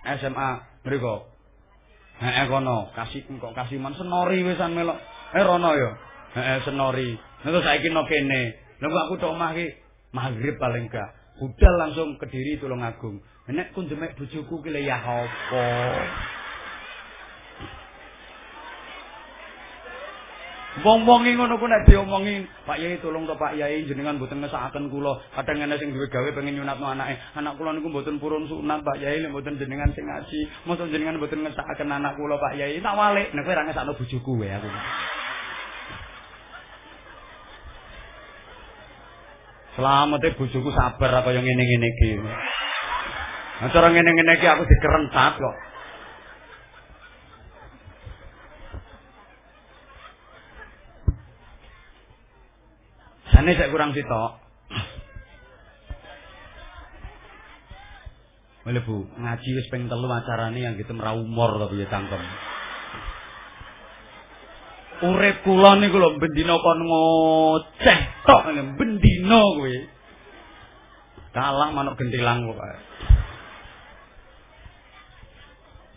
SMA mriku Heeh kono, kasih kok kasih man senori wisan melok. Eh rono yo. Heeh senori. Nek saiki no kene. Lha aku tok omah ki maghrib paling gak. Budal langsung kediri tulung agung. Nek kunjemek bojoku ki ya apa? Wong-wongi ngono ku nek diomongi, Pak Yai tolong to Pak Yai jenengan mboten ngesakaken kula. Kadang ana sing duwe gawe pengen nyunatno anake. Anak kula niku mboten purun sunat Pak Yai nek mboten jenengan sing ngaji. Mosok jenengan mboten ngesakaken anak kula Pak Yai. Tak walik nek kowe ra ngesakno bojoku wae aku. Selamat bojoku sabar kaya ngene-ngene iki. Nah, cara ngene-ngene iki aku dikerentat kok. Jane sik kurang sitok. Boleh Bu, ngaji wis ping telu acarane yang gitu merau umur to piye cangkem. Urip kula niku lho bendina kon ngoceh tok bendina kuwi. Kalah manuk gentilang kok.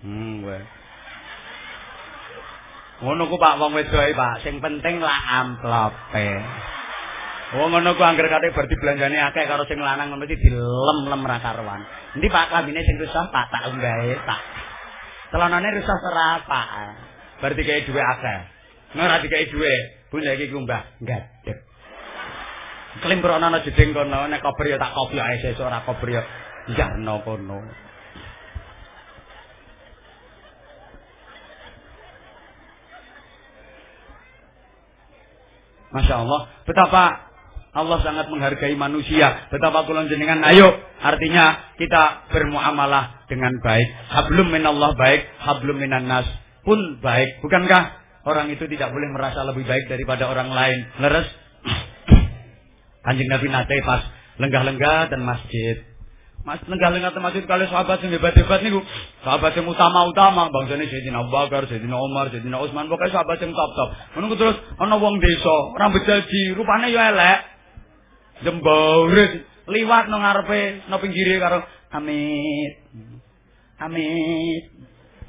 Hmm, kowe. Ngono ku Pak wong wedoke Pak, sing penting lah amplope. Oh ngono ku angger kate bar dibelanjani akeh karo sing lanang mesti dilem-lem ra karuan. Endi Pak kabine sing rusak Pak tak unggahe Pak. Celanane rusak ora Pak. Bar dikai dhuwit akeh. Ora dikai dhuwit, Bu iki kumbah gadek. Klim krono ana jeding kono nek kober ya tak kopi ae sesuk ora kober ya jarno kono. Masya Allah, betapa Allah sangat menghargai manusia. Betapa kula jenengan ayo artinya kita bermuamalah dengan baik. Hablum minallah baik, hablum minan nas pun baik. Bukankah orang itu tidak boleh merasa lebih baik daripada orang lain? Leres? Kanjeng Nabi nate pas lenggah-lenggah dan masjid. Mas lenggah-lenggah dan masjid kali sahabat yang hebat-hebat niku. Sahabat yang utama-utama bangsane Sayyidina Abu Bakar, Sayyidina Umar, Sayyidina Utsman, pokoknya sahabat yang top-top. Menunggu terus ana wong desa, rambut jadi, rupane ya elek. Jembore liwat nang ngarepe nang pinggire karo amit. Amit.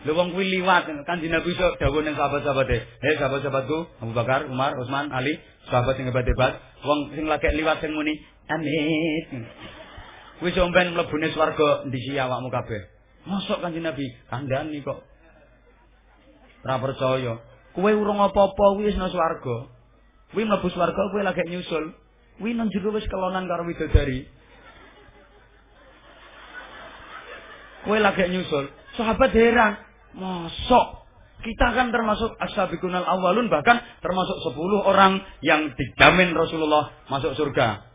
Lho wong kuwi liwat. Kan Nabi iso dawuh ning sahabat-sahabate. He sahabat-sahabatku Abu Bakar Umar Utsman Ali sahabat sing hebat-hebat. Wong sing lagi liwat sing muni amit. Kuwi sampean mlebune swarga ndisi awakmu kabeh? Mosok kanjeng Nabi kandhani kok. Ora percaya. Kowe urung apa-apa kuwi wis nang swarga. Kuwi mlebu swarga kowe lagi nyusul Nang jero wis kelonan karo widodari. Kowe lagi nyusul. Sahabat heran. Mosok kita kan termasuk as-sabiqunal awalun bahkan termasuk 10 orang yang dijamin Rasulullah masuk surga.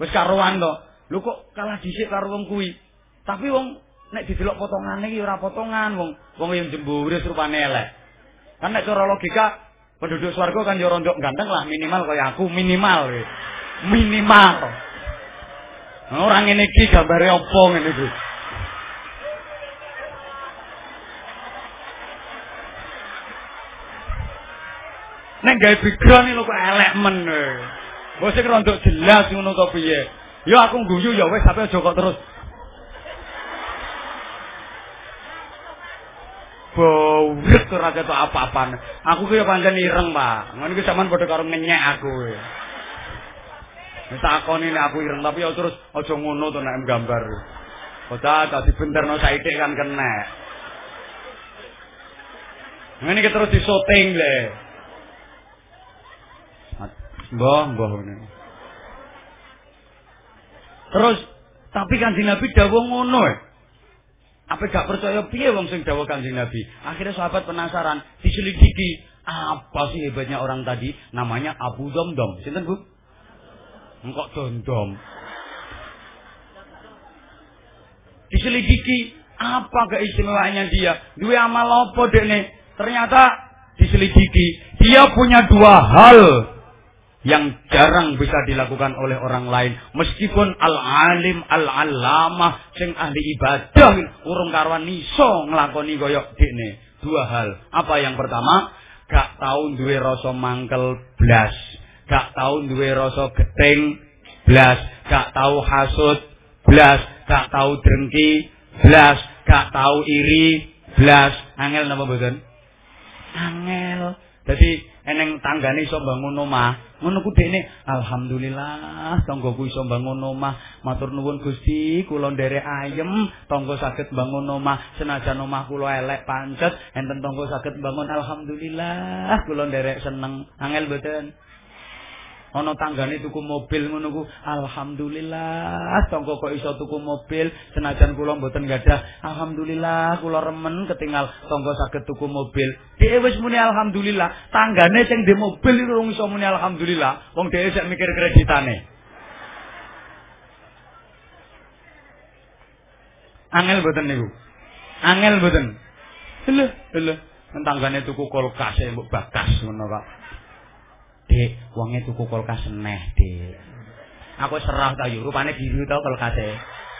Wis karuan to. Lho kok kalah dhisik karo wong kuwi. Tapi wong nek didelok potongane iki ora potongan wong wong yang jembure rupane elek. Kan nek cara logika penduduk swarga kan yo rondok ganteng lah minimal kaya aku minimal. Gitu. Minimal. Orang ini ki gambare opo ngene iki? Nek gawe background lho kok elek men. Wes sing rondok jelas ngono to piye? Ya aku guyu ya wis sampe aja kok terus. bawrek ora ketok apa-apane. Aku ki pancen ireng, Pak. Ngono iki sampean padha karo ngenyek aku. Wis takoni nek aku ireng tapi ya terus aja ngono to nek gambar. Bocah dadi benterno saithik kan kena. Ngene iki terus disoting le. Mbah, mbah ngene. Terus tapi Kanjeng Nabi dawuh ngono. Apa gak percaya piye wong sing dawuh Kanjeng Nabi? Akhirnya sahabat penasaran, diselidiki, apa sih hebatnya orang tadi? Namanya Abu Domdom. Sinten, Bu? Engkok dondom. Diselidiki, apa keistimewaannya dia? Dua amal apa dekne? Ternyata diselidiki, dia punya dua hal yang jarang bisa dilakukan oleh orang lain meskipun al-alim al-alamah sing ahli ibadah urung karwan iso nglakoni koyok dekne dua hal apa yang pertama gak tau duwe rasa mangkel blas gak tau duwe rasa geteng blas gak tau hasud blas gak tau drengki blas gak tau iri blas angel napa mboten angel jadi eneng tanggane iso bangun omah Ngono ku dekne alhamdulillah tanggoku iso bangun omah. Matur nuwun Gusti, kula nderek ayem, tangga saged bangun omah. Senajan omah kula elek pancet, enten tangga saged bangun alhamdulillah kula nderek seneng. Angel mboten? Ana tanggane tuku mobil ngono ku. Alhamdulillah tangga kok iso tuku mobil. Senajan kula mboten gadah alhamdulillah kula remen ketinggal tangga saged tuku mobil. Dhewe wis muni alhamdulillah. Tanggane sing di mobil iku iso muni alhamdulillah. Wong dhewe sik mikir kreditane. Angel mboten niku. Angel mboten. Lho lho. Tanggane tuku kulkas e mbok bakas ngono kok Dik, wonge tuku kulkas neh, Dik. Aku serah ta yo, rupane biru to kulkase.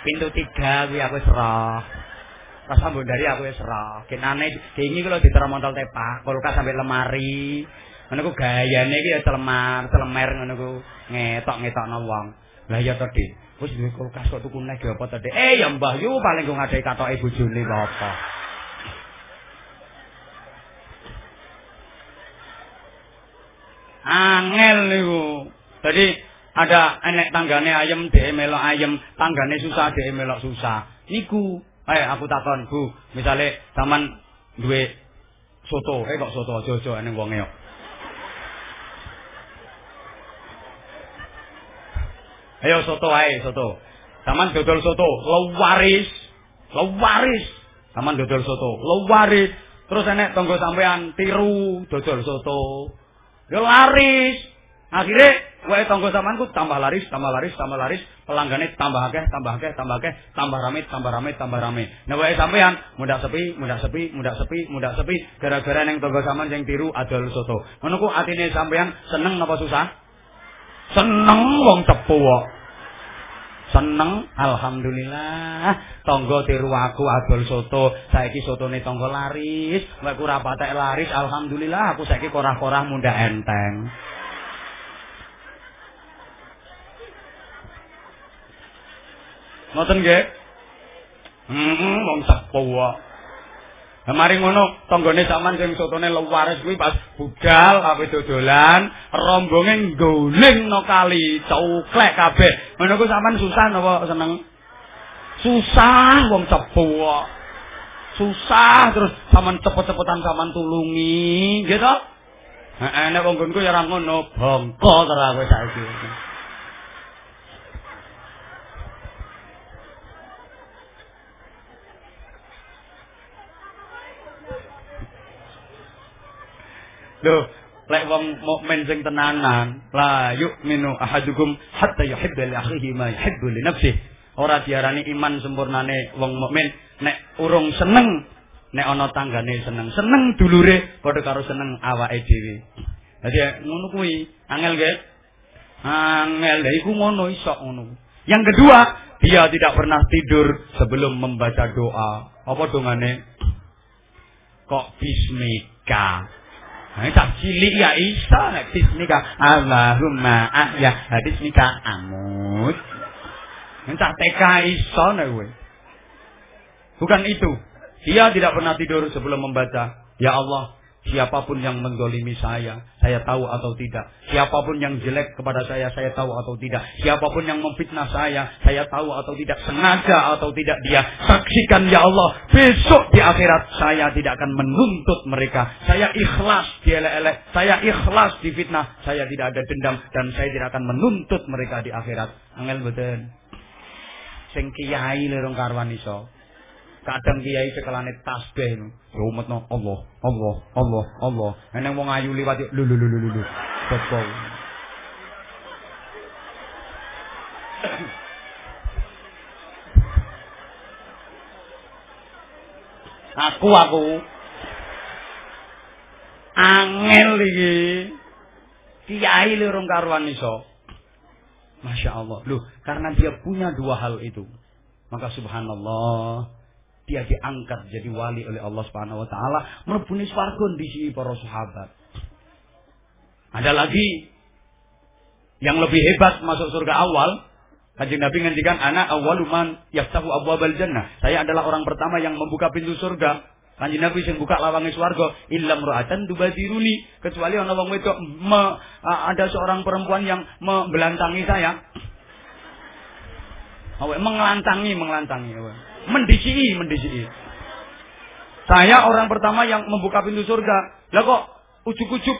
Pintu tiga kuwi aku serah. Pas sambung dari aku serah. Kenane dingi kalau diteremontol tepak, kulkas sampai lemari. Ngono ku gayane iki ya celemar, celemer ngono ku ngetok-ngetokno wong. Lah ya to, Dik. Wis duwe kulkas kok tuku neh apa to, Dik? Eh ya Mbah yo paling go ngadai katoke bojone apa. Angel niku. Jadi ada enek tanggane ayem dhewe melok ayem, tanggane susah dhewe melok susah. Niku, eh aku takon, Bu, misale sampean duwe soto, eh kok soto aja-aja ning wonge kok. Ayo soto ae, soto. Saman dodol soto, lewaris. Lewaris. Saman dodol soto, lewaris. Terus enek tangga sampean tiru dodol soto. Ya laris. Akhirnya wae tangga samanku tambah laris, tambah laris, tambah laris, pelanggane tambah akeh, tambah akeh, tambah akeh, tambah rame, tambah rame, tambah rame. Nah wae sampean mudah sepi, mudah sepi, mudah sepi, mudah sepi gara-gara ning tangga sampean sing tiru adol soto. Ngono ku atine sampean seneng napa susah? Seneng wong cepu kok. Seneng. Alhamdulillah. Tangga tiru aku adol soto. Saiki sotone tangga laris. Nek ora patek laris. Alhamdulillah aku saiki korah-korah munda enteng. Ngoten nggih? Heeh wong sepuh mari ngono tanggane sampean sing sotone lewaris kuwi pas budal ape dodolan rombonge ngguling no kali cuklek kabeh. Ngono ku sampean susah napa seneng? Susah wong cepu susah terus sampean cepet-cepetan sampean tulungi gitu heeh nek wong nggonku ya ora ngono bongko terus kowe saiki Loh, lek wong mukmin sing tenanan, la yu'minu ahadukum hatta yuhibba li akhihi ma yuhibbu li nafsihi. Ora diarani iman sempurnane wong mukmin nek urung seneng nek ana tanggane seneng. Seneng dulure padha karo seneng awake dhewe. Dadi ngono kuwi, angel nggih. Angel lha iku ngono iso ngono. Yang kedua, dia tidak pernah tidur sebelum membaca doa. Apa dongane? Kok bismika. Tak cilik ya iso nek bismika Allahumma ahya bismika amut. Nek TK iso nek kowe. Bukan itu. Dia tidak pernah tidur sebelum membaca. Ya Allah, Siapa pun yang mendolimi saya, saya tahu atau tidak. Siapa pun yang jelek kepada saya, saya tahu atau tidak. Siapa pun yang memfitnah saya, saya tahu atau tidak. Sengaja atau tidak dia. Saksikan ya Allah, besok di akhirat saya tidak akan menuntut mereka. Saya ikhlas dielek-elek. Saya ikhlas difitnah. Saya tidak ada dendam. Dan saya tidak akan menuntut mereka di akhirat. Angel betul. Sing kiai lerong karwan iso. Kadang kiai sekelane tasbih nu. Rumetno Allah, Allah, Allah, Allah. Eneng wong ayu liwat lho lho lho lho lho. Sopo. Aku aku angel iki. Kiai lurung karuan iso. Masya Allah. Loh, karena dia punya dua hal itu. Maka subhanallah dia diangkat jadi wali oleh Allah Subhanahu wa taala merebuni swarga di para sahabat. Ada lagi yang lebih hebat masuk surga awal. Kanjeng Nabi ngendikan anak awaluman yaftahu abwabal jannah. Saya adalah orang pertama yang membuka pintu surga. Kanjeng Nabi sing buka lawange swarga illam ru'atan tubadiruni kecuali ana wong wedok ada seorang perempuan yang membelantangi saya. Awak mengelantangi, mengelantangi. Mendisi, mendisi. Saya orang pertama yang membuka pintu surga. Lah kok ujuk-ujuk?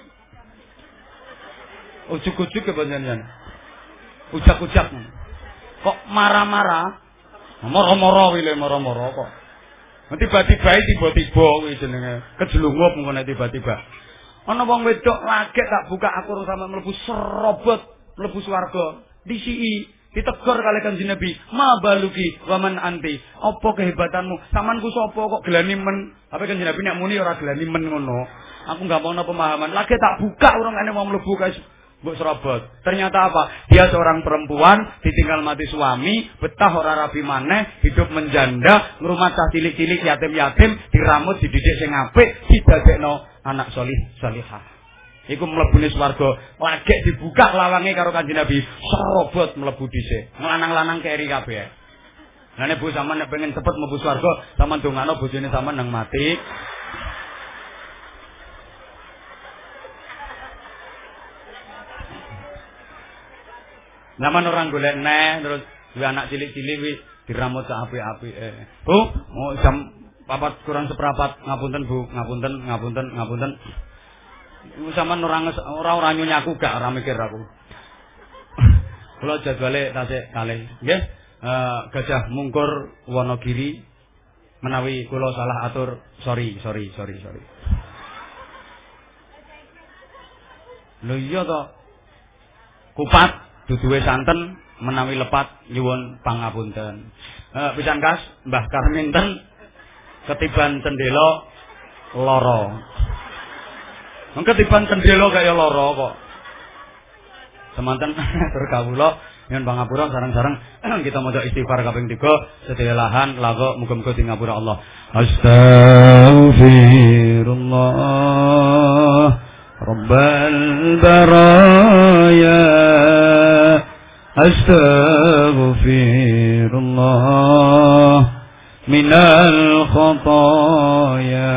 Ujuk-ujuk kebanyakan. Ujak-ujak. Kok marah-marah? Moro-moro wile moro-moro kok. Tiba-tiba tiba-tiba kuwi jenenge kejelungup ngono tiba-tiba. Ana wong wedok lagi tak buka aku sama mlebu serobot mlebu swarga. Disiki Ditegur kali kanjeng Nabi, "Ma baluki waman anti?" Apa kehebatanmu? Samanku sapa kok gelani men? Tapi kanjeng Nabi nek muni ora gelani men ngono. Aku nggak mau pemahaman. Lagi tak buka orang ane mau mlebu guys. Mbok serobot. Ternyata apa? Dia seorang perempuan, ditinggal mati suami, betah ora rapi maneh, hidup menjanda, ngrumah cah cilik-cilik yatim-yatim, diramut, dididik sing apik, didadekno anak solih solihah. Iku mlebune swarga. Lagi dibuka lawange karo Kanjeng Nabi, serobot mlebu dhisik. Lanang-lanang keri kabeh. Lah nek Bu sampean nek pengen cepet mlebu swarga, sampean dongano bojone sampean nang mati. Zaman orang golek neh terus dua anak cilik-cilik wi diramut sak apik-apik. Bu, mau jam papat kurang seperempat ngapunten Bu, ngapunten, ngapunten, ngapunten. Sampeyan ora ora ora nyunyaku gak ora mikir aku. Kula jadwale tasik kalih. Nggih. Eh Gajah Mungkur Wonogiri menawi kula salah atur, sorry, sorry, sorry, sorry. Lho iya to. Kupat duduwe santen menawi lepat nyuwun pangapunten. Eh pisan Mbah Karminten ketiban cendela loro. Mengko tiban cendelo kaya lara kok. Semanten terkawula yen pangapura sareng-sareng kita maca istighfar kaping 3 sedaya lahan lago muga-muga di ngapura Allah. Astaghfirullah Rabbal baraya Astaghfirullah minal khataya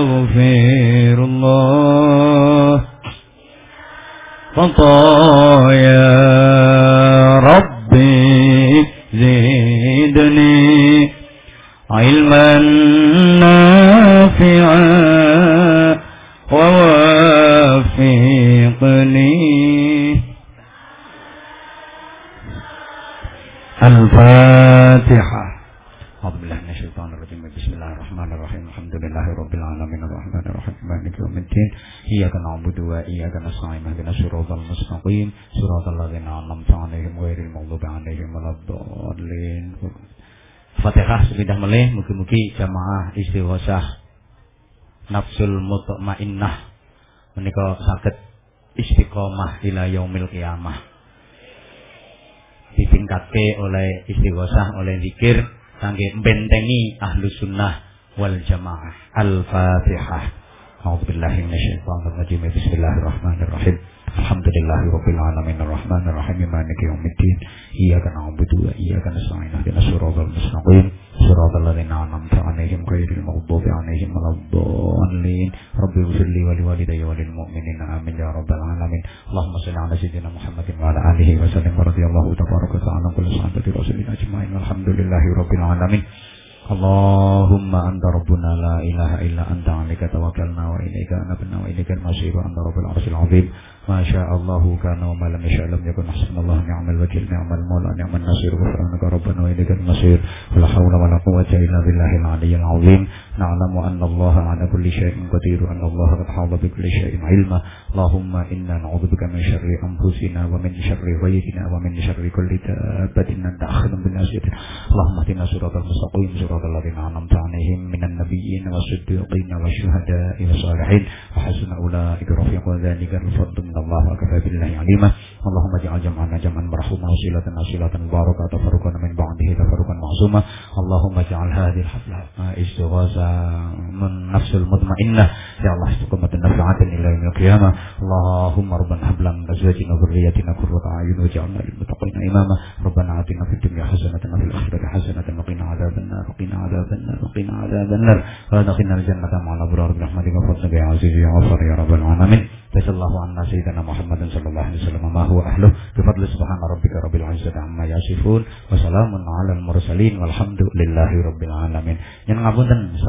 خطايا jamaah istighosah nafsul mutmainnah menika saged istiqomah ila yaumil qiyamah. Ditingkatke oleh istighosah oleh zikir kangge bentengi ahlu sunnah wal jamaah. Al-fatihah. A'udzubillahi minasyaitonirrajim. Bismillahirrahmanirrahim. Alhamdulillahi Rabbil Alamin Ar-Rahman Ar-Rahim Maliki Yawmiddin Iyaka na'budu wa iyaka nasta'in Ihdinash shiratal mustaqim. Shiratal ladzina an'amta 'alaihim ghairil maghdubi 'alaihim waladdallin Rabbi ighfir li wa ya rabbal alamin. Allahumma shalli 'ala 'ala illa anta. 'alaika tawakkalna wa ilayka anabna wa ilayka al-masir anta rabbul 'arsyil 'azim. شاء الله كان وما لم يشاء لم يكن. حسن الله نعم الوكيل نعم المولى نعم النصير. غفرانك ربنا وإليك المصير. ولا حول ولا قوة إلا بالله العلي العظيم. نعلم أن الله على كل شيء قدير وأن الله قد حاض بكل شيء علما اللهم إنا نعوذ بك من شر أنفسنا ومن شر غيرنا ومن شر كل دابة أنت أخذ بالناسية اللهم اهدنا صراط المستقيم صراط الذين أنعمت عليهم من النبيين والصديقين والشهداء والصالحين وحسن أولئك رفيقا ذلك الفضل إن الله وكفى بالله عليما اللهم اجعل جمعنا جمعا مرحوما وصلة صلة مباركة تفرقنا من بعده تفرقا معصوما اللهم اجعل هذه الحفلة استغاثة nafsul mutmainnah. Ya Allah istiqamatan nafa'atin ila yaumil qiyamah Allahumma rabbana hab lana min azwajina wa dhurriyyatina qurrata a'yun waj'alna lil muttaqina imama. Rabbana atina fid dunya hasanatan wa fil akhirati hasanatan wa qina adhaban nar qina adhaban qina adhaban nar wa adkhilna al jannata ma'al abrar bi rahmatika fadlika ya aziz ya ghafar ya rabbal alamin. Sallallahu anna sayyidina Muhammadin sallallahu alaihi wasallam. Ma huwa ahluh? Bi fadli subhana rabbika rabbil izzati amma yasifun wa salamun alal mursalin walhamdulillahi rabbil alamin. Yen ngapunten